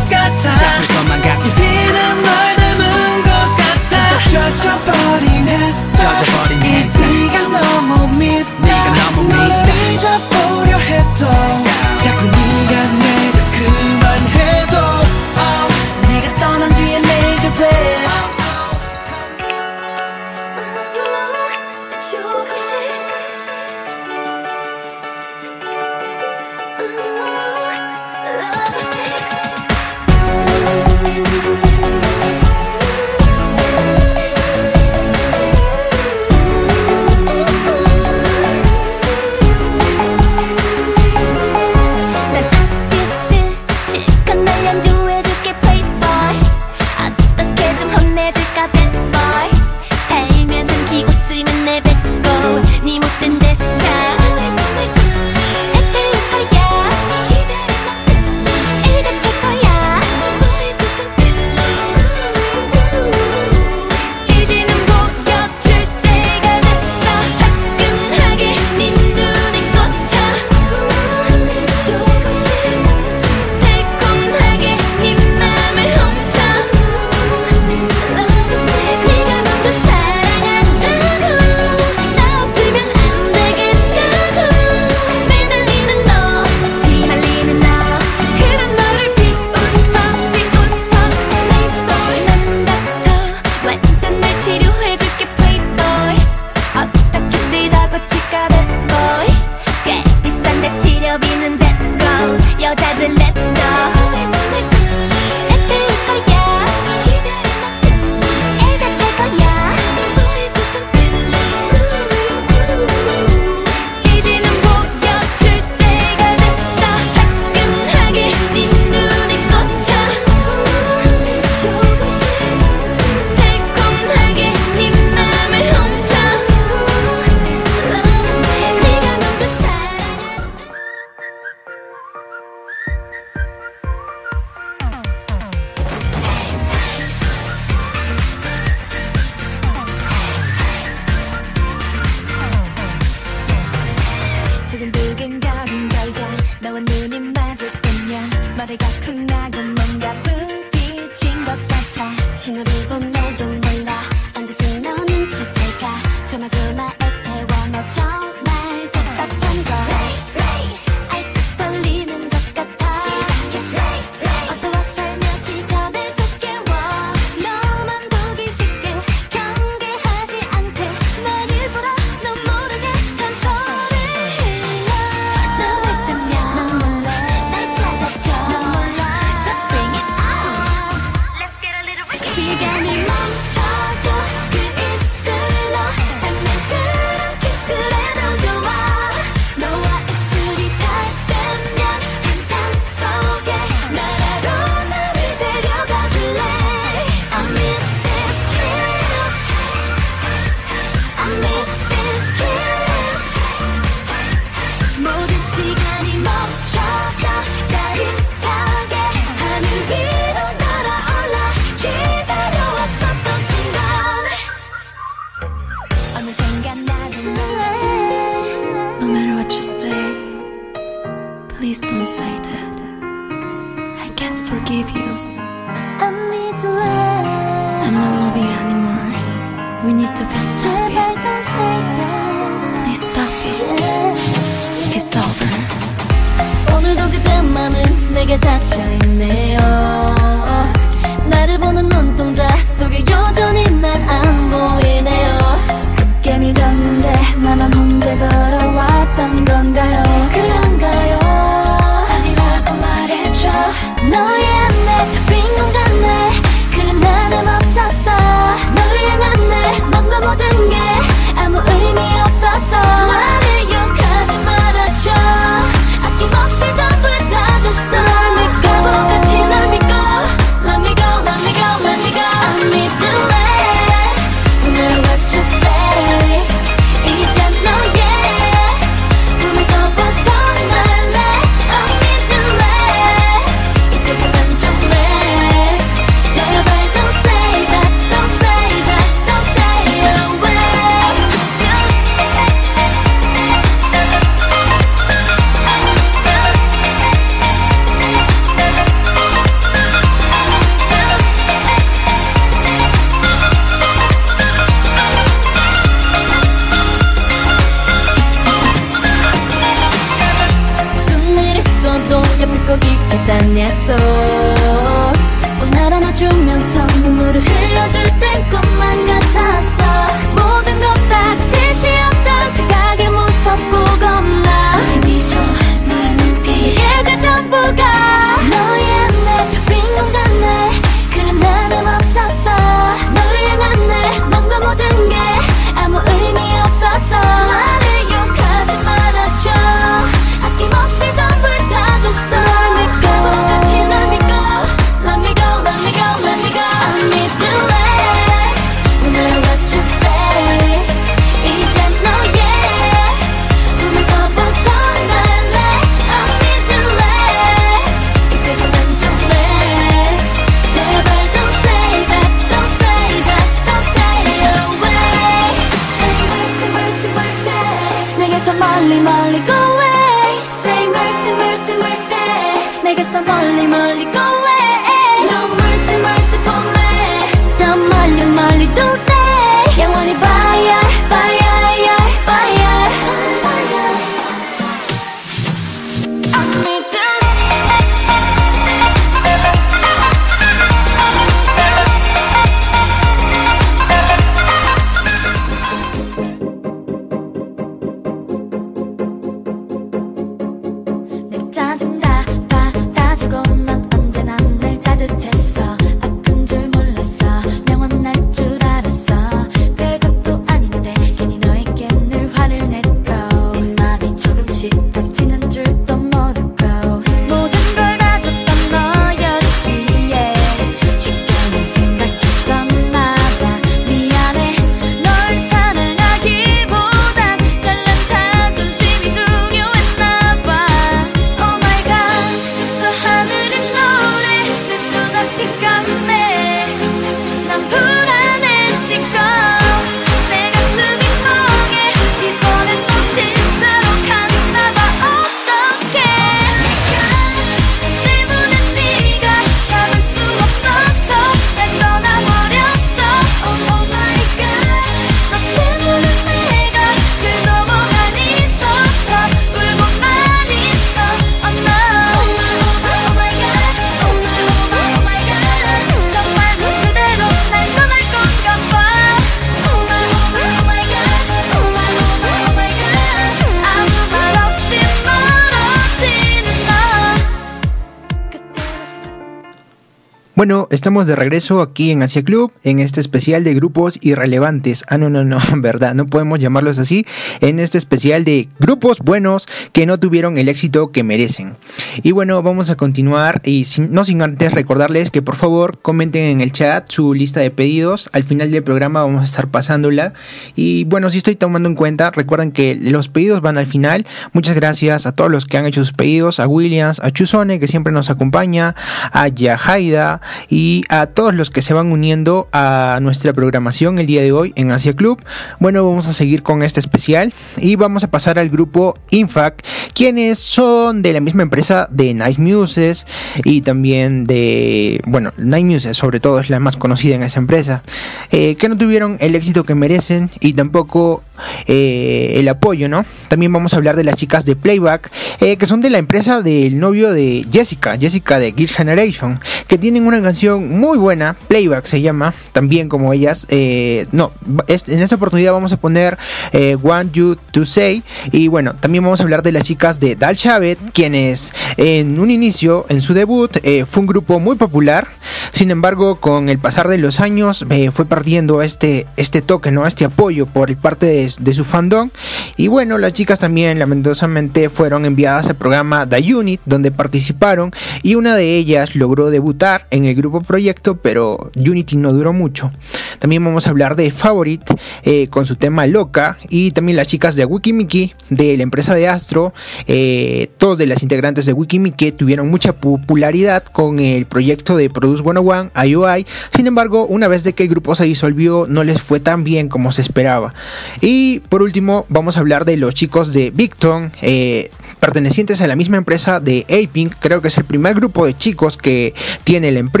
Estamos de regreso aquí en Asia Club, en este especial de grupos irrelevantes. Ah, no, no, no, <laughs> verdad, no podemos llamarlos así. En este especial de grupos buenos que no tuvieron el éxito que merecen. Y bueno, vamos a continuar y no sin antes recordarles que por favor comenten en el chat su lista de pedidos. Al final del programa vamos a estar pasándola. Y bueno, si estoy tomando en cuenta, recuerden que los pedidos van al final. Muchas gracias a todos los que han hecho sus pedidos, a Williams, a Chuzone que siempre nos acompaña, a Yahaida y a todos los que se van uniendo a nuestra programación el día de hoy en Asia Club. Bueno, vamos a seguir con este especial y vamos a pasar al grupo Infac, quienes son de la misma empresa de Nice Muses y también de, bueno, Nice Muses sobre todo es la más conocida en esa empresa, eh, que no tuvieron el éxito que merecen y tampoco eh, el apoyo, ¿no? También vamos a hablar de las chicas de Playback, eh, que son de la empresa del novio de Jessica, Jessica de Gear Generation, que tienen una canción muy buena, Playback se llama, también como ellas. Eh, no, en esta oportunidad vamos a poner eh, Want You to Say. Y bueno, también vamos a hablar de las chicas de Dal Chavet, quienes en un inicio, en su debut, eh, fue un grupo muy popular. Sin embargo, con el pasar de los años, fue perdiendo este, este toque, ¿no? Este apoyo por parte de, su fandom. Y bueno, las chicas también lamentablemente fueron enviadas al programa The Unit, donde participaron. Y una de ellas logró debutar en el grupo proyecto, pero Unity no duró mucho. También vamos a hablar de Favorite eh, con su tema Loca y también las chicas de Wikimiki de la empresa de Astro. Eh, todos de las integrantes de Wikimiki tuvieron mucha popularidad con el proyecto de Produce 101 IOI. Sin embargo, una vez de que el grupo se disolvió, no les fue tan bien como se esperaba. Y por último, vamos a hablar de los chicos de Victon. Eh, pertenecientes a la misma empresa de Aping, creo que es el primer grupo de chicos que tiene la empresa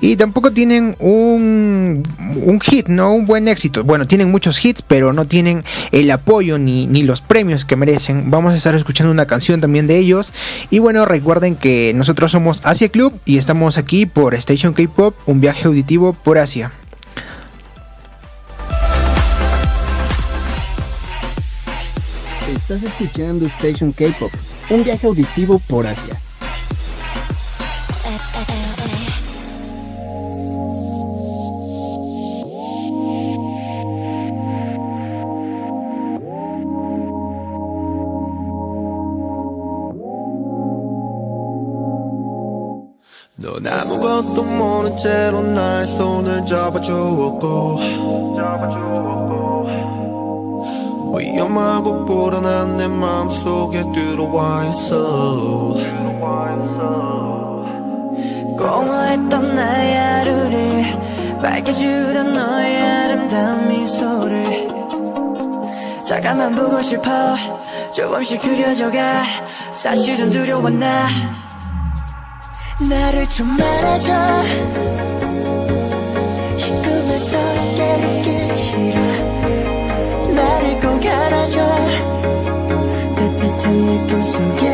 y tampoco tienen un, un hit, no un buen éxito. Bueno, tienen muchos hits, pero no tienen el apoyo ni, ni los premios que merecen. Vamos a estar escuchando una canción también de ellos y bueno, recuerden que nosotros somos Asia Club y estamos aquí por Station K-Pop, un viaje auditivo por Asia. Estás escuchando Station K-Pop, un viaje auditivo por Asia. 넌 아무것도 모른 채로 나의 손을 잡아주었고 위험하고 불안한 내 마음속에 들어와 있어. 공허했던 나의 하루를 밝혀주던 너의 아름다운 미소를 잠깐만 보고 싶어. 조금씩 그려져가. 사실은 두려워 나 나를 좀 말아줘. 이 꿈에서 깨닫기 싫어. 나를 꼭 안아줘. 따뜻한 느낌 속에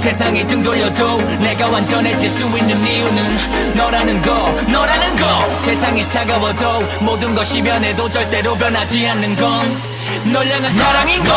세상이 등 돌려도 내가 완전해질 수 있는 이유는 너라는 거 너라는 거. 세상이 차가워도 모든 것이 변해도 절대로 변하지 않는 건 널 향한 사랑인 거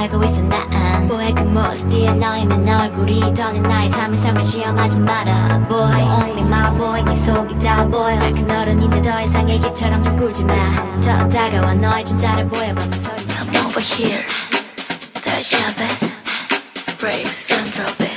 알고 있어 난 아, 뭐해? 그 모습 뒤에 너의 맨 얼굴이 더는 나의 자물성을 시험하지 마라. boy Only my boy 네 속이 다 보여. 다 큰 어른인데 더 이상 애기처럼 좀 굴지 마더 다가와 너의 진짜를 보여봐 Come over here. 다시 한번. Brave some drop it.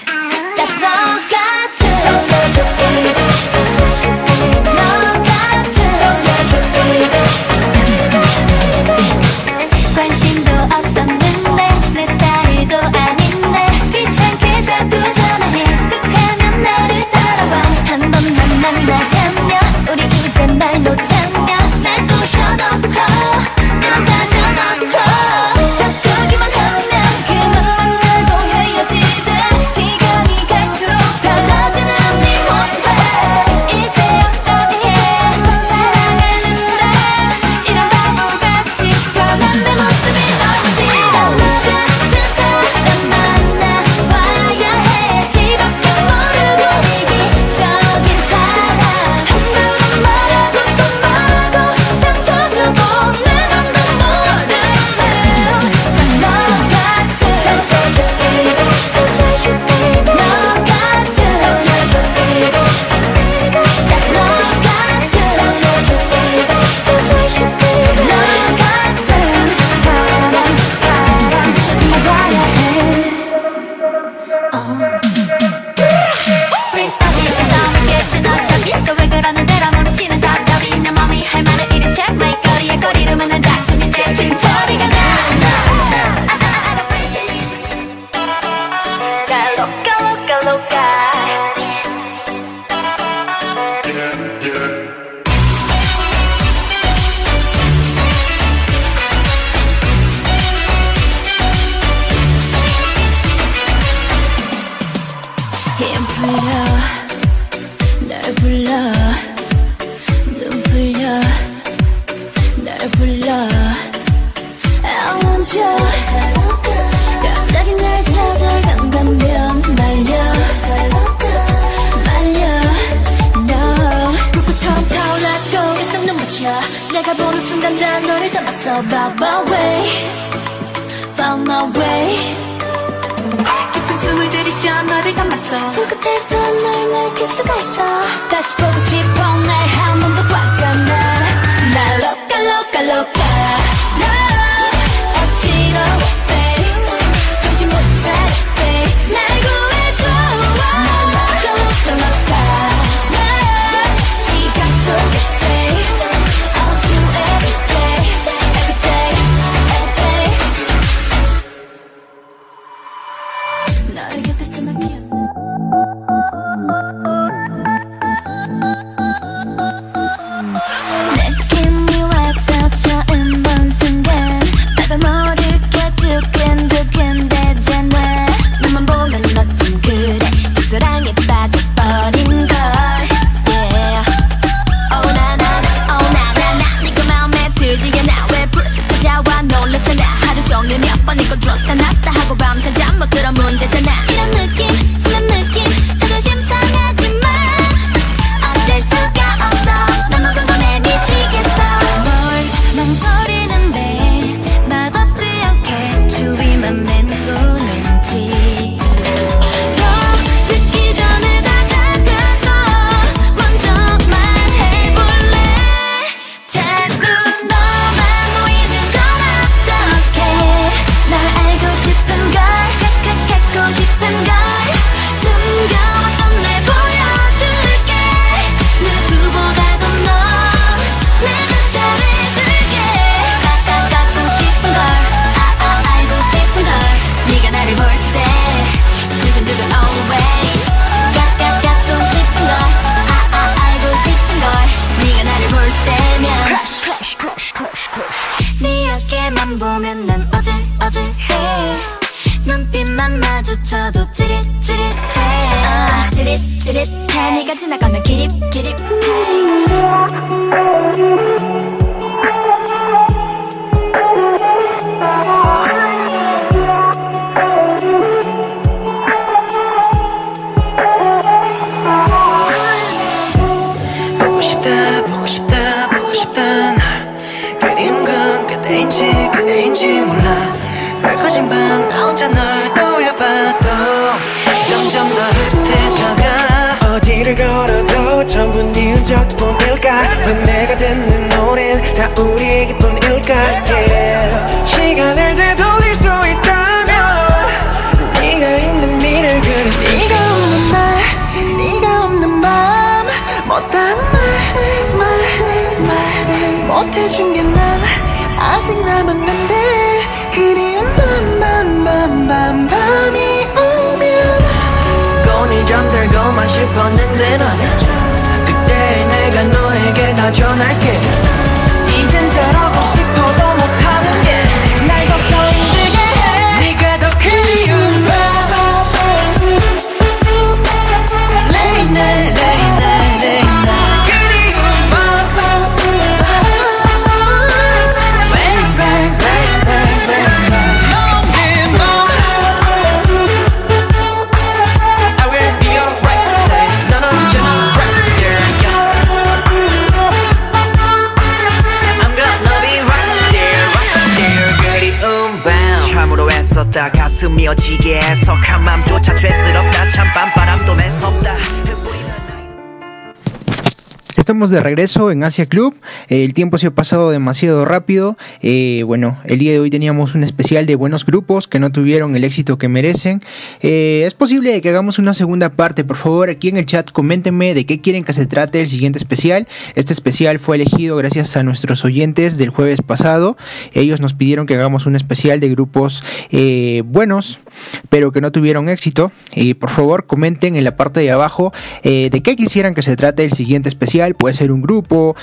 De regreso en Asia Club. El tiempo se ha pasado demasiado rápido. Eh, bueno, el día de hoy teníamos un especial de buenos grupos que no tuvieron el éxito que merecen. Eh, es posible que hagamos una segunda parte. Por favor, aquí en el chat coméntenme de qué quieren que se trate el siguiente especial. Este especial fue elegido gracias a nuestros oyentes del jueves pasado. Ellos nos pidieron que hagamos un especial de grupos eh, buenos, pero que no tuvieron éxito. Y por favor, comenten en la parte de abajo eh, de qué quisieran que se trate el siguiente especial puede ser un grupo,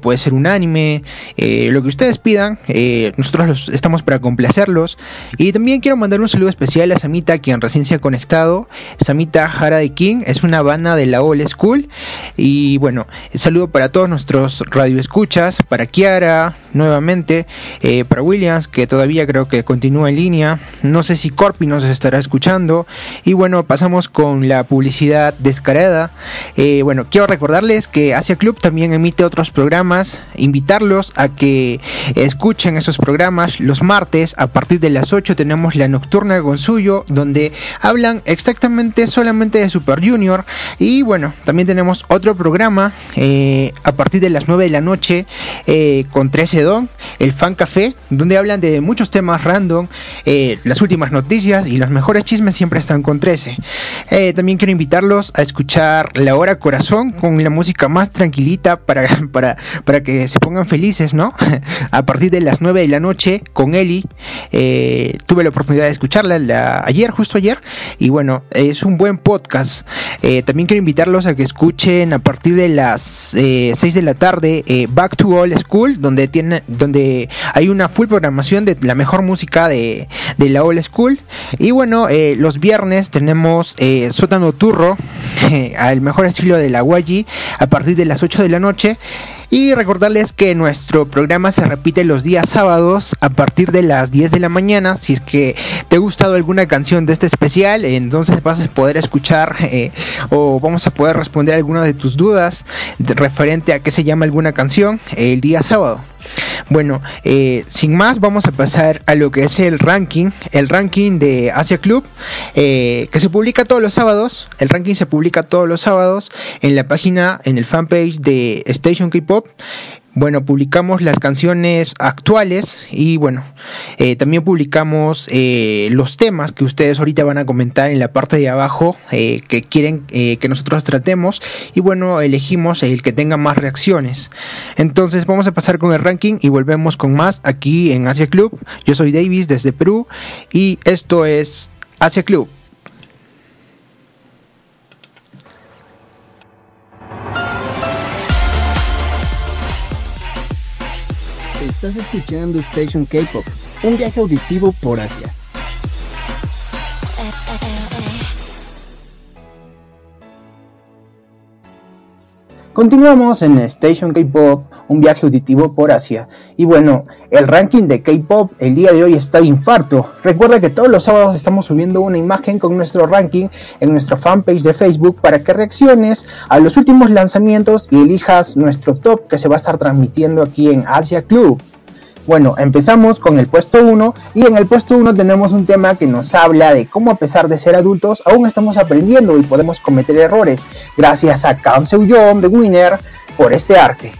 puede ser un anime, lo que ustedes pidan, eh, nosotros estamos para complacerlos. Y también quiero mandar un saludo especial a Samita, quien recién se ha conectado. Samita Jara de King es una banda de la Old School. Y bueno, saludo para todos nuestros radioescuchas, para Kiara, nuevamente, eh, para Williams, que todavía creo que continúa en línea. No sé si Corpi nos estará escuchando. Y bueno, pasamos con la publicidad descarada. Eh, bueno, quiero recordarles que Asia Club también emite otros programas, invitarlos a que escuchen esos programas. Los martes a partir de las 8 tenemos la Nocturna con Suyo, donde hablan exactamente solamente de Super Junior. Y bueno, también tenemos otro programa eh, a partir de las 9 de la noche eh, con 13 Don, el Fan Café, donde hablan de muchos temas random, eh, las últimas noticias y los mejores chismes siempre están con 13. Eh, también quiero invitarlos a escuchar La Hora Corazón con la música más tranquilita para, <laughs> para, para que se pongan felices, ¿no? <laughs> A partir de las 9 de la noche con Eli. Eh, tuve la oportunidad de escucharla la, ayer, justo ayer. Y bueno, es un buen podcast. Eh, también quiero invitarlos a que escuchen a partir de las eh, 6 de la tarde eh, Back to Old School, donde, tiene, donde hay una full programación de la mejor música de, de la Old School. Y bueno, eh, los viernes tenemos eh, Sótano Turro, <laughs> al mejor estilo de la Waji, a partir de las 8 de la noche. Y recordarles que nuestro programa se repite los días sábados a partir de las 10 de la mañana. Si es que te ha gustado alguna canción de este especial, entonces vas a poder escuchar eh, o vamos a poder responder algunas de tus dudas referente a qué se llama alguna canción el día sábado. Bueno, eh, sin más, vamos a pasar a lo que es el ranking, el ranking de Asia Club, eh, que se publica todos los sábados. El ranking se publica todos los sábados en la página, en el fanpage de Station K-Pop bueno, publicamos las canciones actuales y bueno, eh, también publicamos eh, los temas que ustedes ahorita van a comentar en la parte de abajo eh, que quieren que nosotros tratemos y bueno, elegimos el que tenga más reacciones. Entonces vamos a pasar con el ranking y volvemos con más aquí en Asia Club. Yo soy Davis desde Perú y esto es Asia Club. Estás escuchando Station K-Pop, un viaje auditivo por Asia. Continuamos en Station K-Pop, un viaje auditivo por Asia. Y bueno, el ranking de K-Pop el día de hoy está de infarto. Recuerda que todos los sábados estamos subiendo una imagen con nuestro ranking en nuestra fanpage de Facebook para que reacciones a los últimos lanzamientos y elijas nuestro top que se va a estar transmitiendo aquí en Asia Club. Bueno, empezamos con el puesto 1 y en el puesto 1 tenemos un tema que nos habla de cómo a pesar de ser adultos aún estamos aprendiendo y podemos cometer errores gracias a Kang Seo Young de Winner por este arte.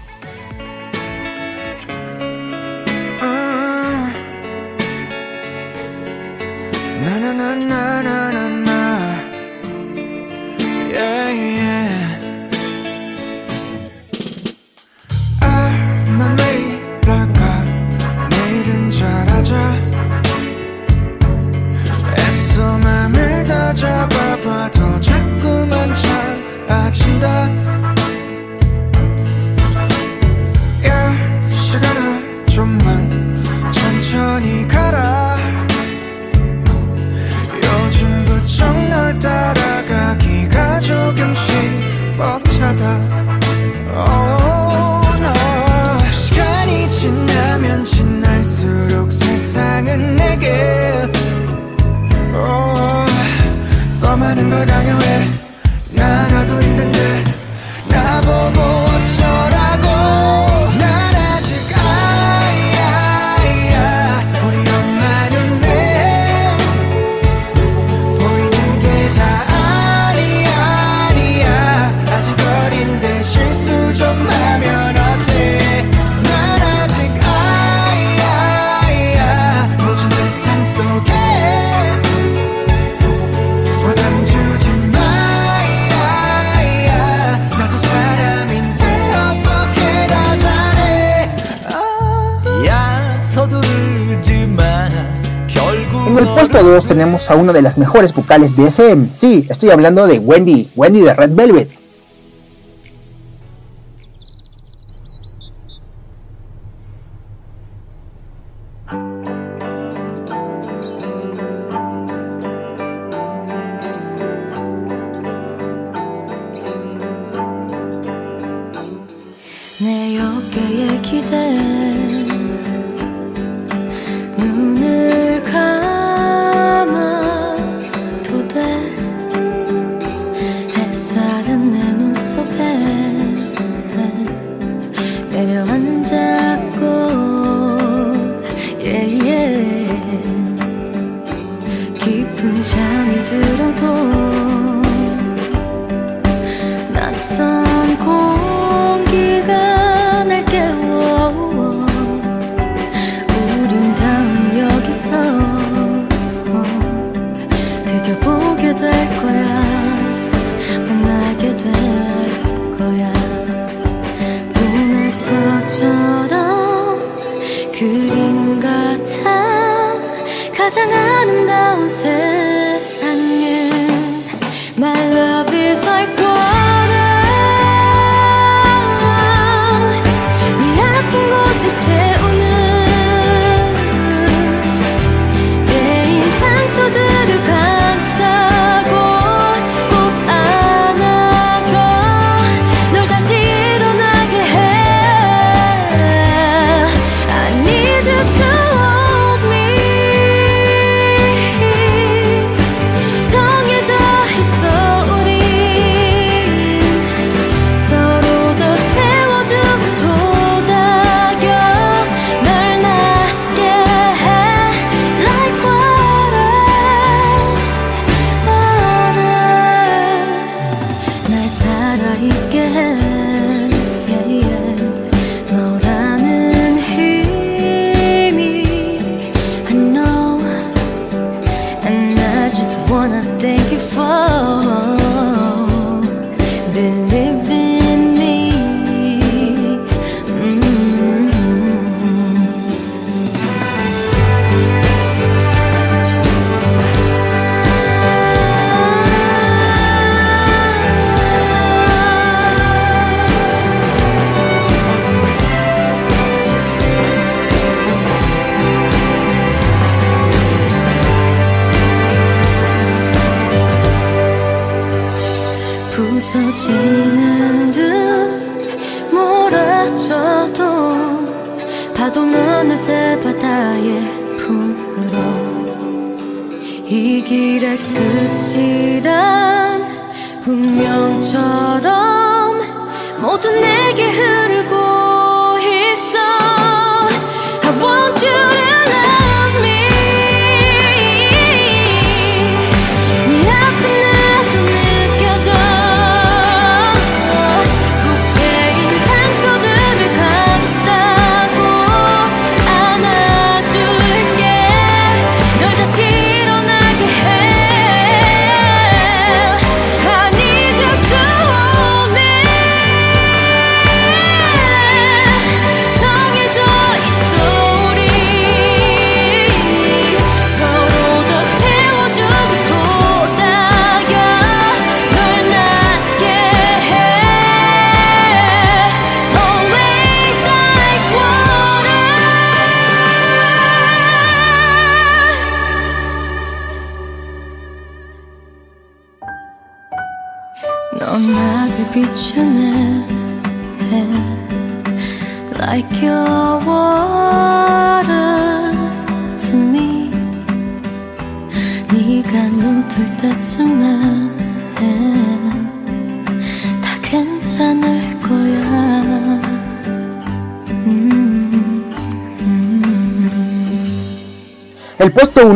A una de las mejores vocales de SM. Sí, estoy hablando de Wendy, Wendy de Red Velvet.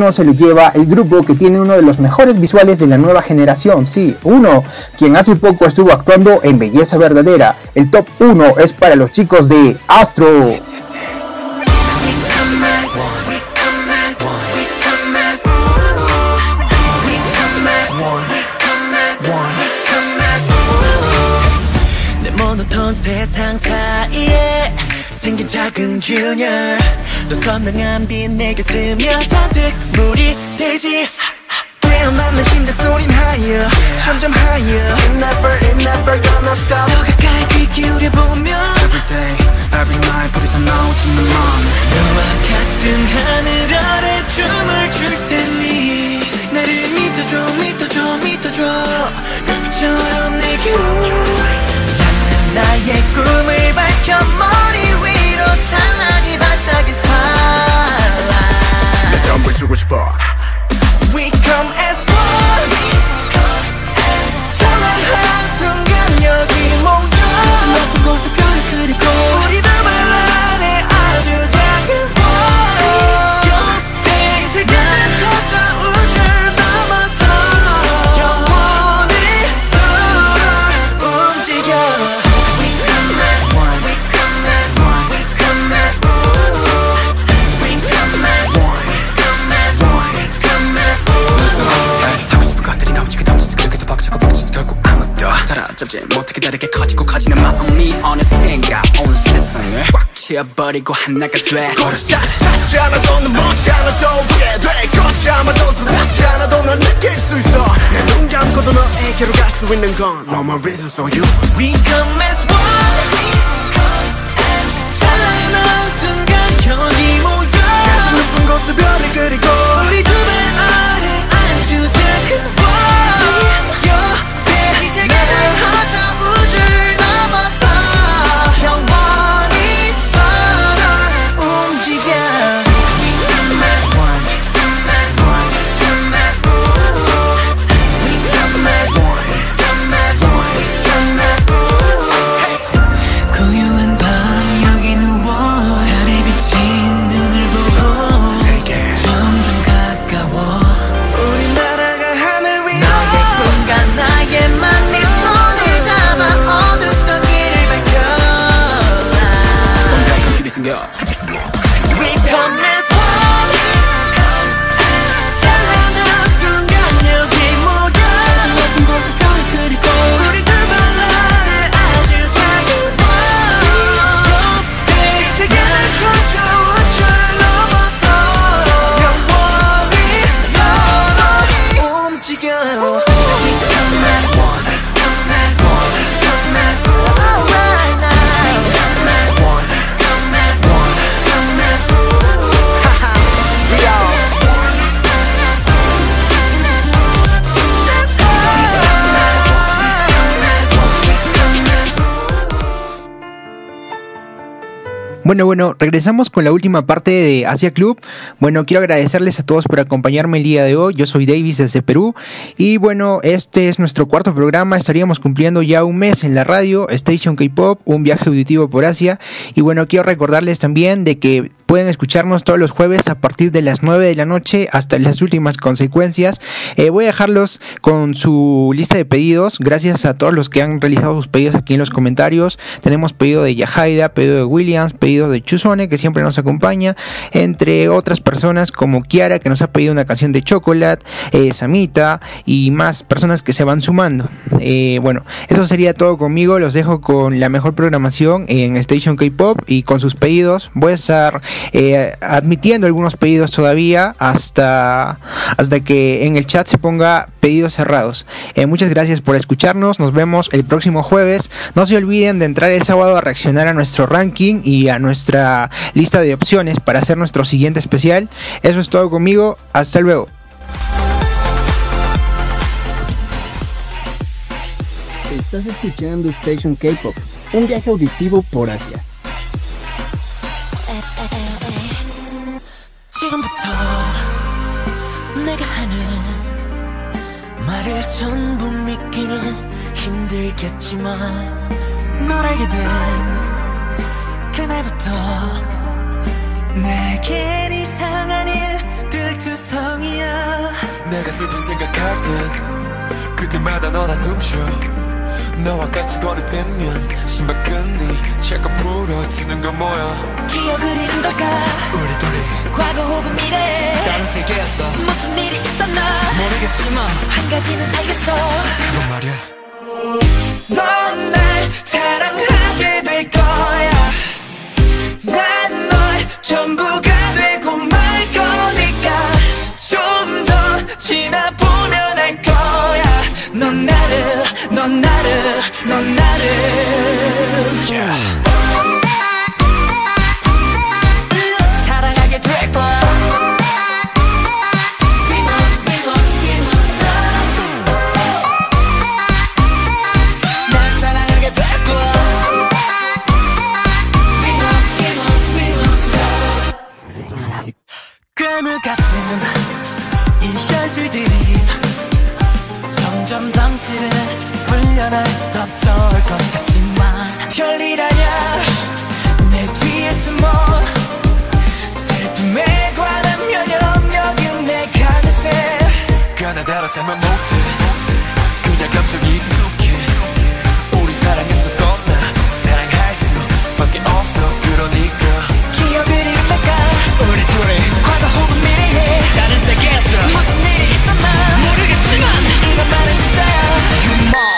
El puesto 1 se lo lleva el grupo que tiene uno de los mejores visuales de la nueva generación, sí, uno, quien hace poco estuvo actuando en Belleza Verdadera. El top 1 es para los chicos de Astro. 내너 선명한 빛 내게 스며 잔뜩 물이 되지. 깨어나는 심장 소린 higher 점점 higher. It never, it never gonna stop. 더 가까이 귀 기울여 보면 Every day, every night 불이 사나워지는 맘 너와 같은 하늘 아래 춤을 출 테니 나를 믿어줘 믿어줘 믿어줘. 별처럼 내게 찬란 나의 꿈을 밝혀 머리 위로 찬란히 반짝인 스타일라이트 내 주고 싶어. We come as one. 찬란한 순간 여기 모여. 높은 곳에 별을 그리고 우리 커지는 마음이 어느샌가. 온 세상을 꽉 채워버리고 하나가 돼. 고르자 찾지 않아도 넌 멈지 않아도 보게 돼. 걷지 않아도 수답지 않아도 넌 느낄 수 있어. 내 눈 감고도 너에게로 갈 수 있는 건 No more reason so you. We come as one. 찬 Bueno, bueno, regresamos con la última parte de Asia Club. Bueno, quiero agradecerles a todos por acompañarme el día de hoy. Yo soy Davis desde Perú. Y bueno, este es nuestro cuarto programa. Estaríamos cumpliendo ya un mes en la radio, Station K-Pop, un viaje auditivo por Asia. Y bueno, quiero recordarles también de que pueden escucharnos todos los jueves a partir de las 9 de la noche hasta las últimas consecuencias. Eh, voy a dejarlos con su lista de pedidos. Gracias a todos los que han realizado sus pedidos aquí en los comentarios. Tenemos pedido de Yahaida, pedido de Williams, pedido de Chuzone, que siempre nos acompaña, entre otras personas como Kiara, que nos ha pedido una canción de Chocolate, eh, Samita y más personas que se van sumando. Eh, bueno, eso sería todo conmigo. Los dejo con la mejor programación en Station K-Pop y con sus pedidos. Voy a estar eh, admitiendo algunos pedidos todavía hasta, hasta que en el chat se ponga pedidos cerrados. muchas gracias por escucharnos. Nos vemos el próximo jueves. No se olviden de entrar el sábado a reaccionar a nuestro ranking y a nuestra lista de opciones para hacer nuestro siguiente especial. Eso es todo conmigo, hasta luego. Estás escuchando Station K-Pop, un viaje auditivo por Asia. 지금부터 내가 하는 말을 전부 믿기는 힘들겠지만 널 알게 된 그날부터 내겐 이상한 일들 투성이야. 내가 슬픈 생각할 땐 그때마다 너나 숨쉬어 너와 같이 걸을 때면 신발끈이 자꾸 부러지는 건 뭐야? 기억을 잃은 걸까? 우리 둘이 과거 혹은 미래? 다른 세계였어 무슨 일이 있었나? 모르겠지만 한 가지는 알겠어. 그건 말이야. 넌 날 사랑하 살면 못해 그냥 감정이 익숙해. 우리 사랑했어 겁나 사랑할 수밖에 없어. 그러니까 기억을 잃을까? 우리 둘이 과거 혹은 미래에 다른 세계에서 무슨 일이 있었나? 모르겠지만 이런 말은 진짜야. You must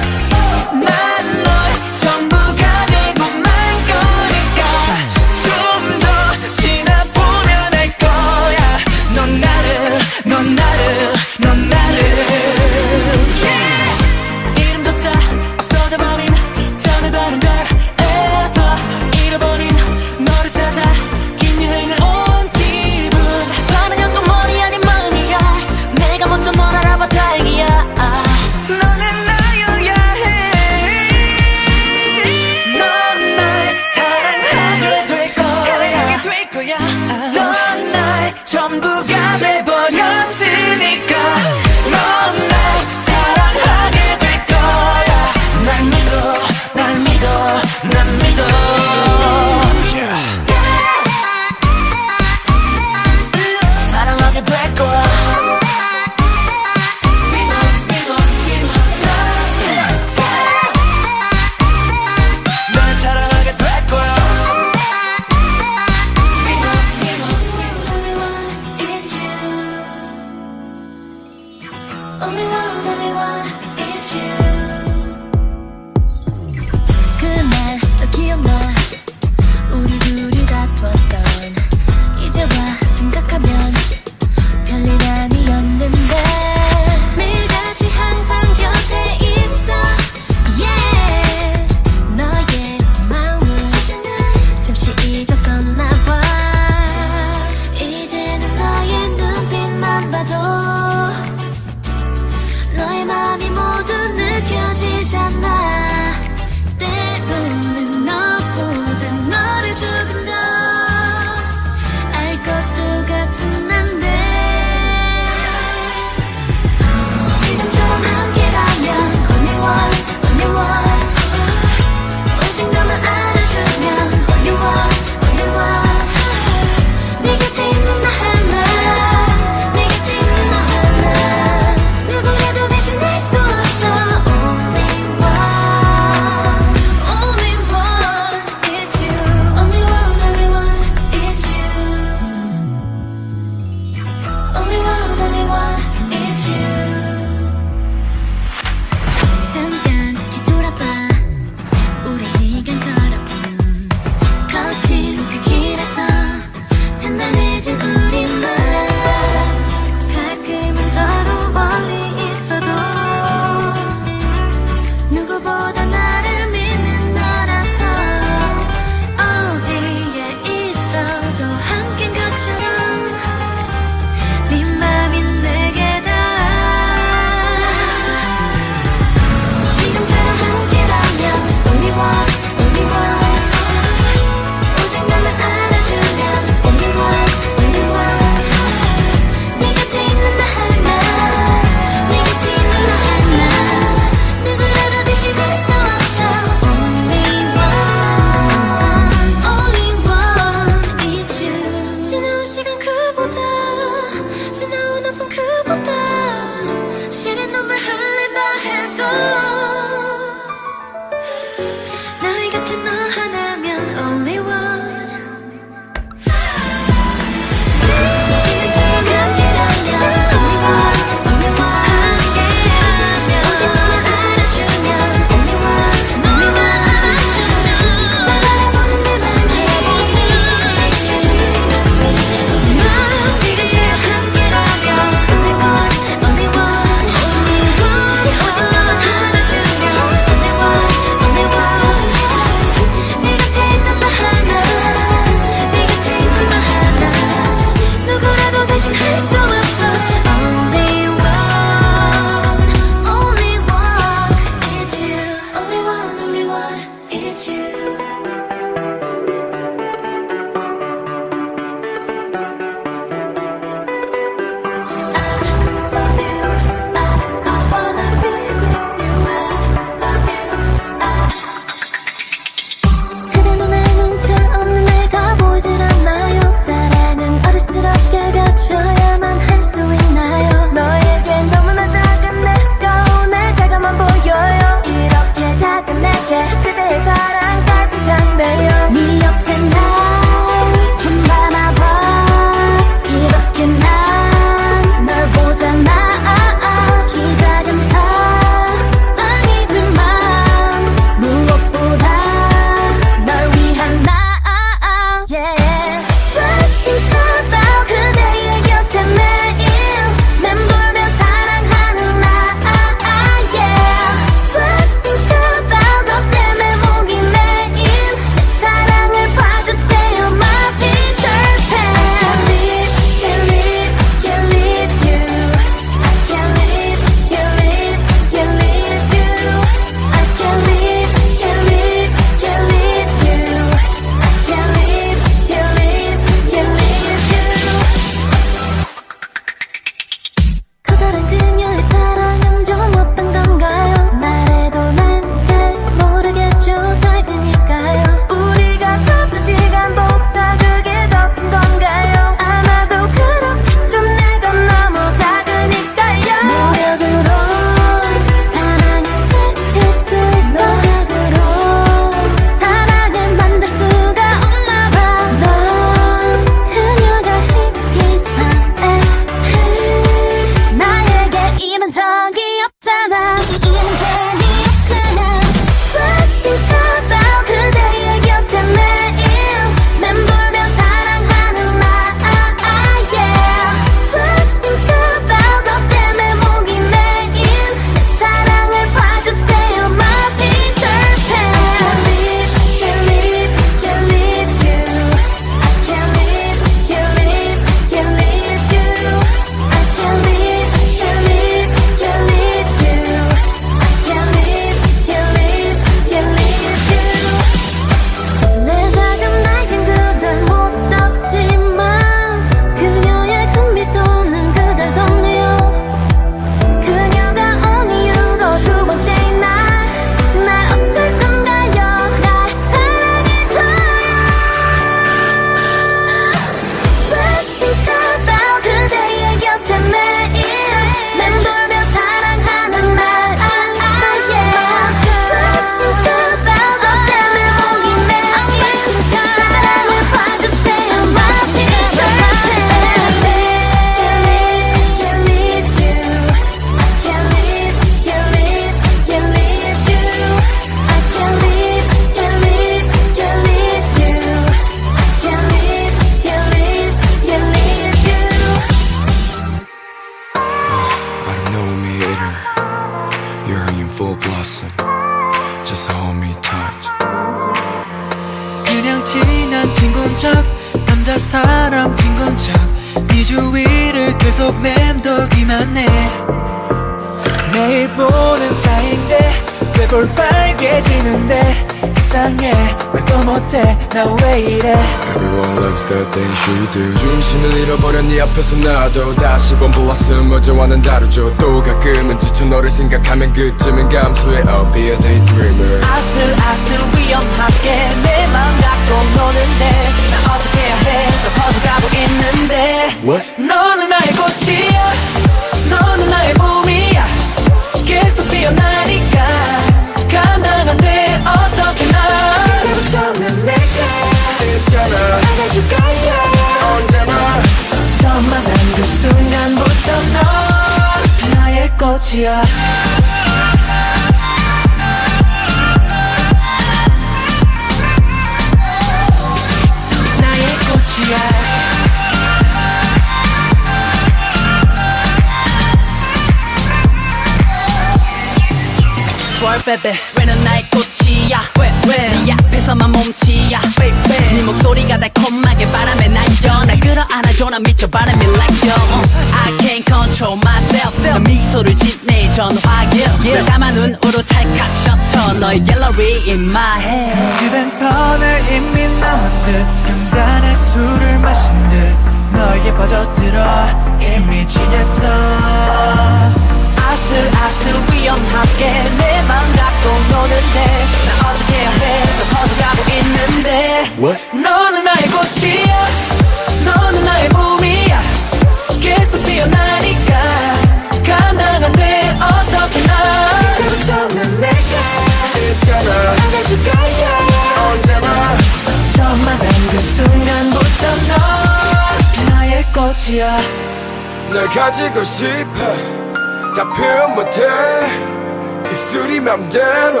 뜻대로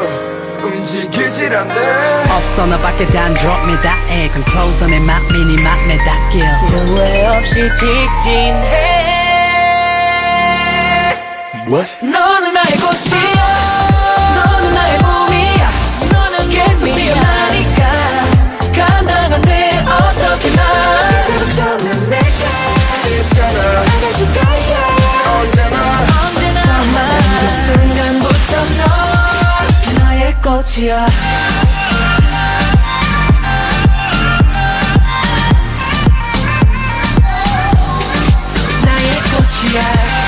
움직이질 않네 없어 너밖에 단 drop me that egg Close on it, my mini, my me that gill 후회 없이 직진해 What? 너는 나의 꽃 꽃이야. 나의 꽃이야.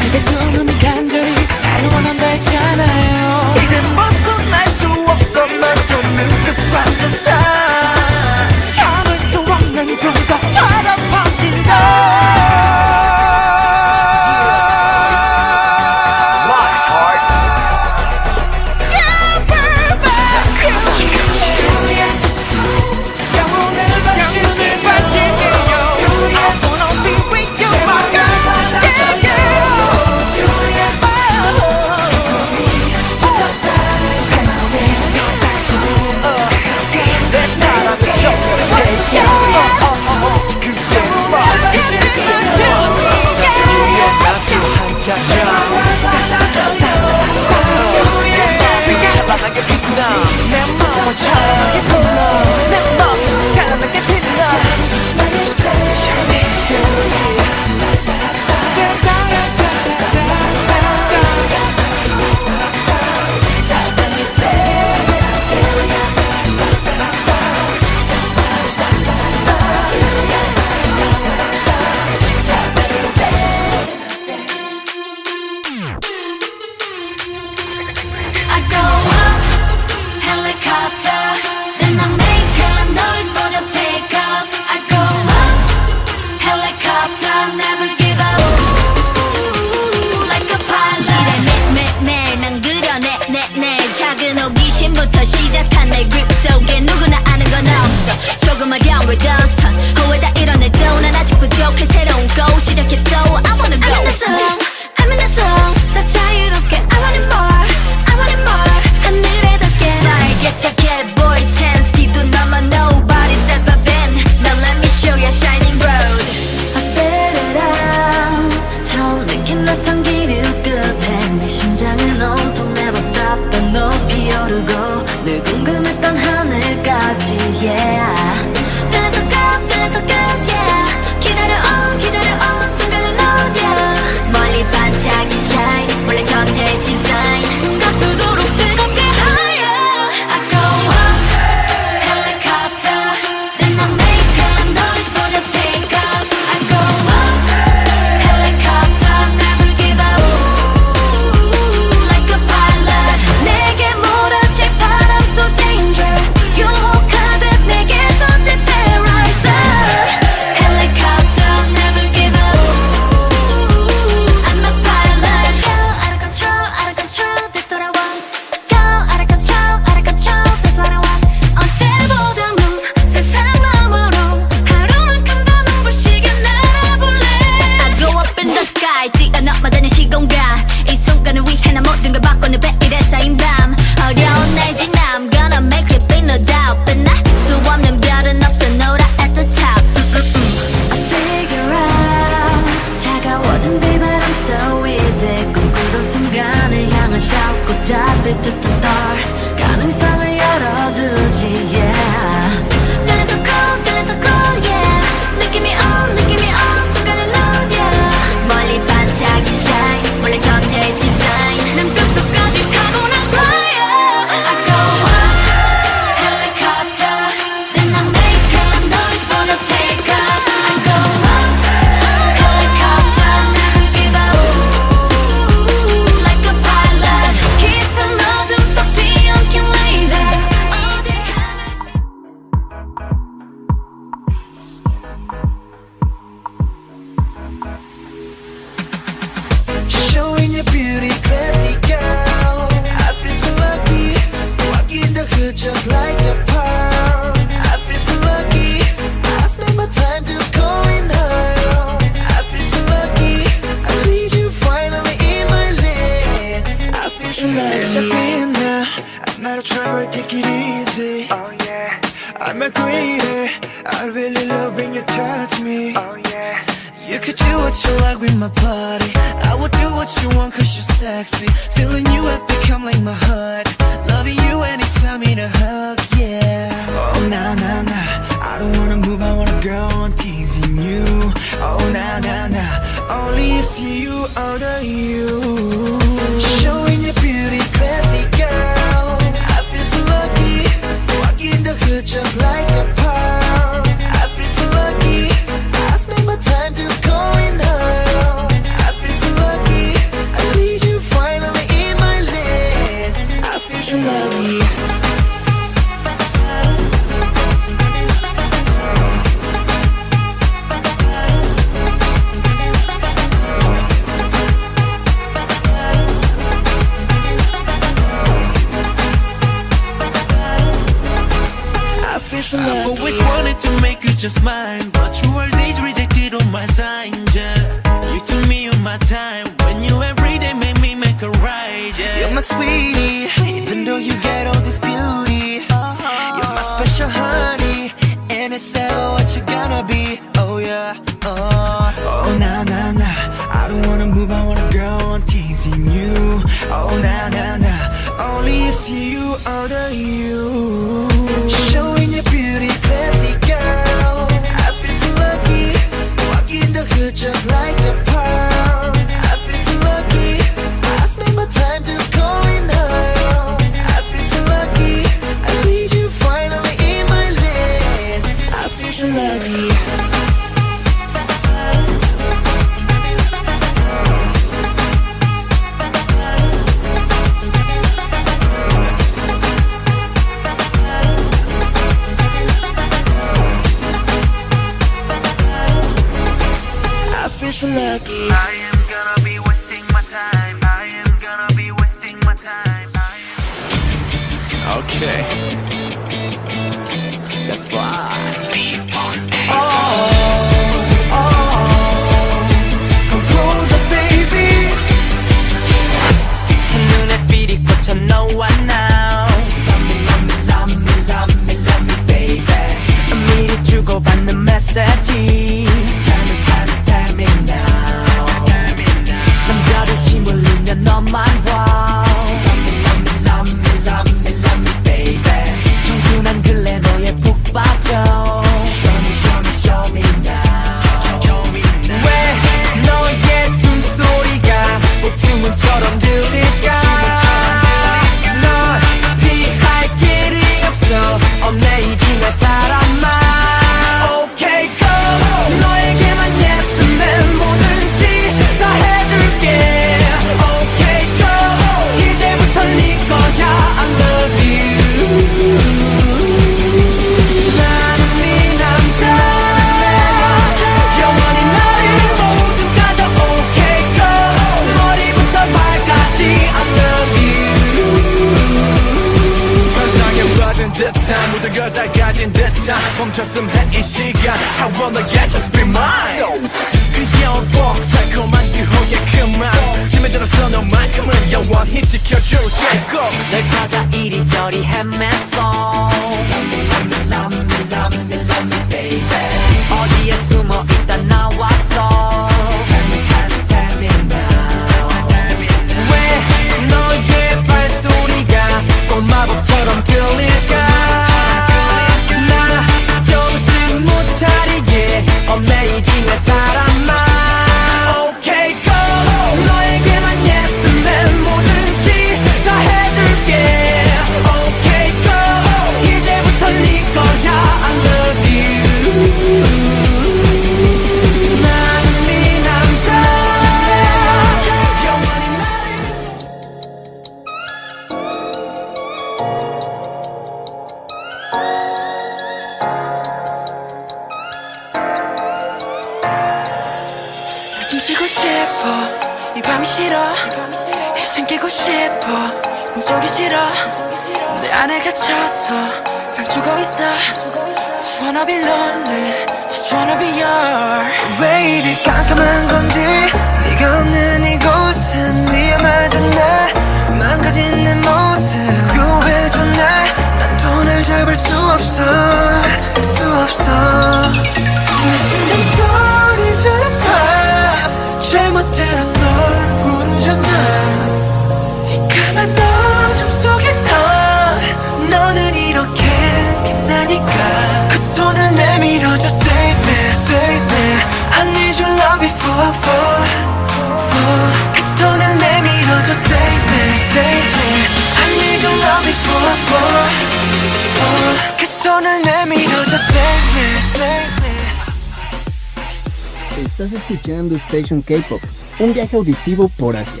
Auditivo por Asia.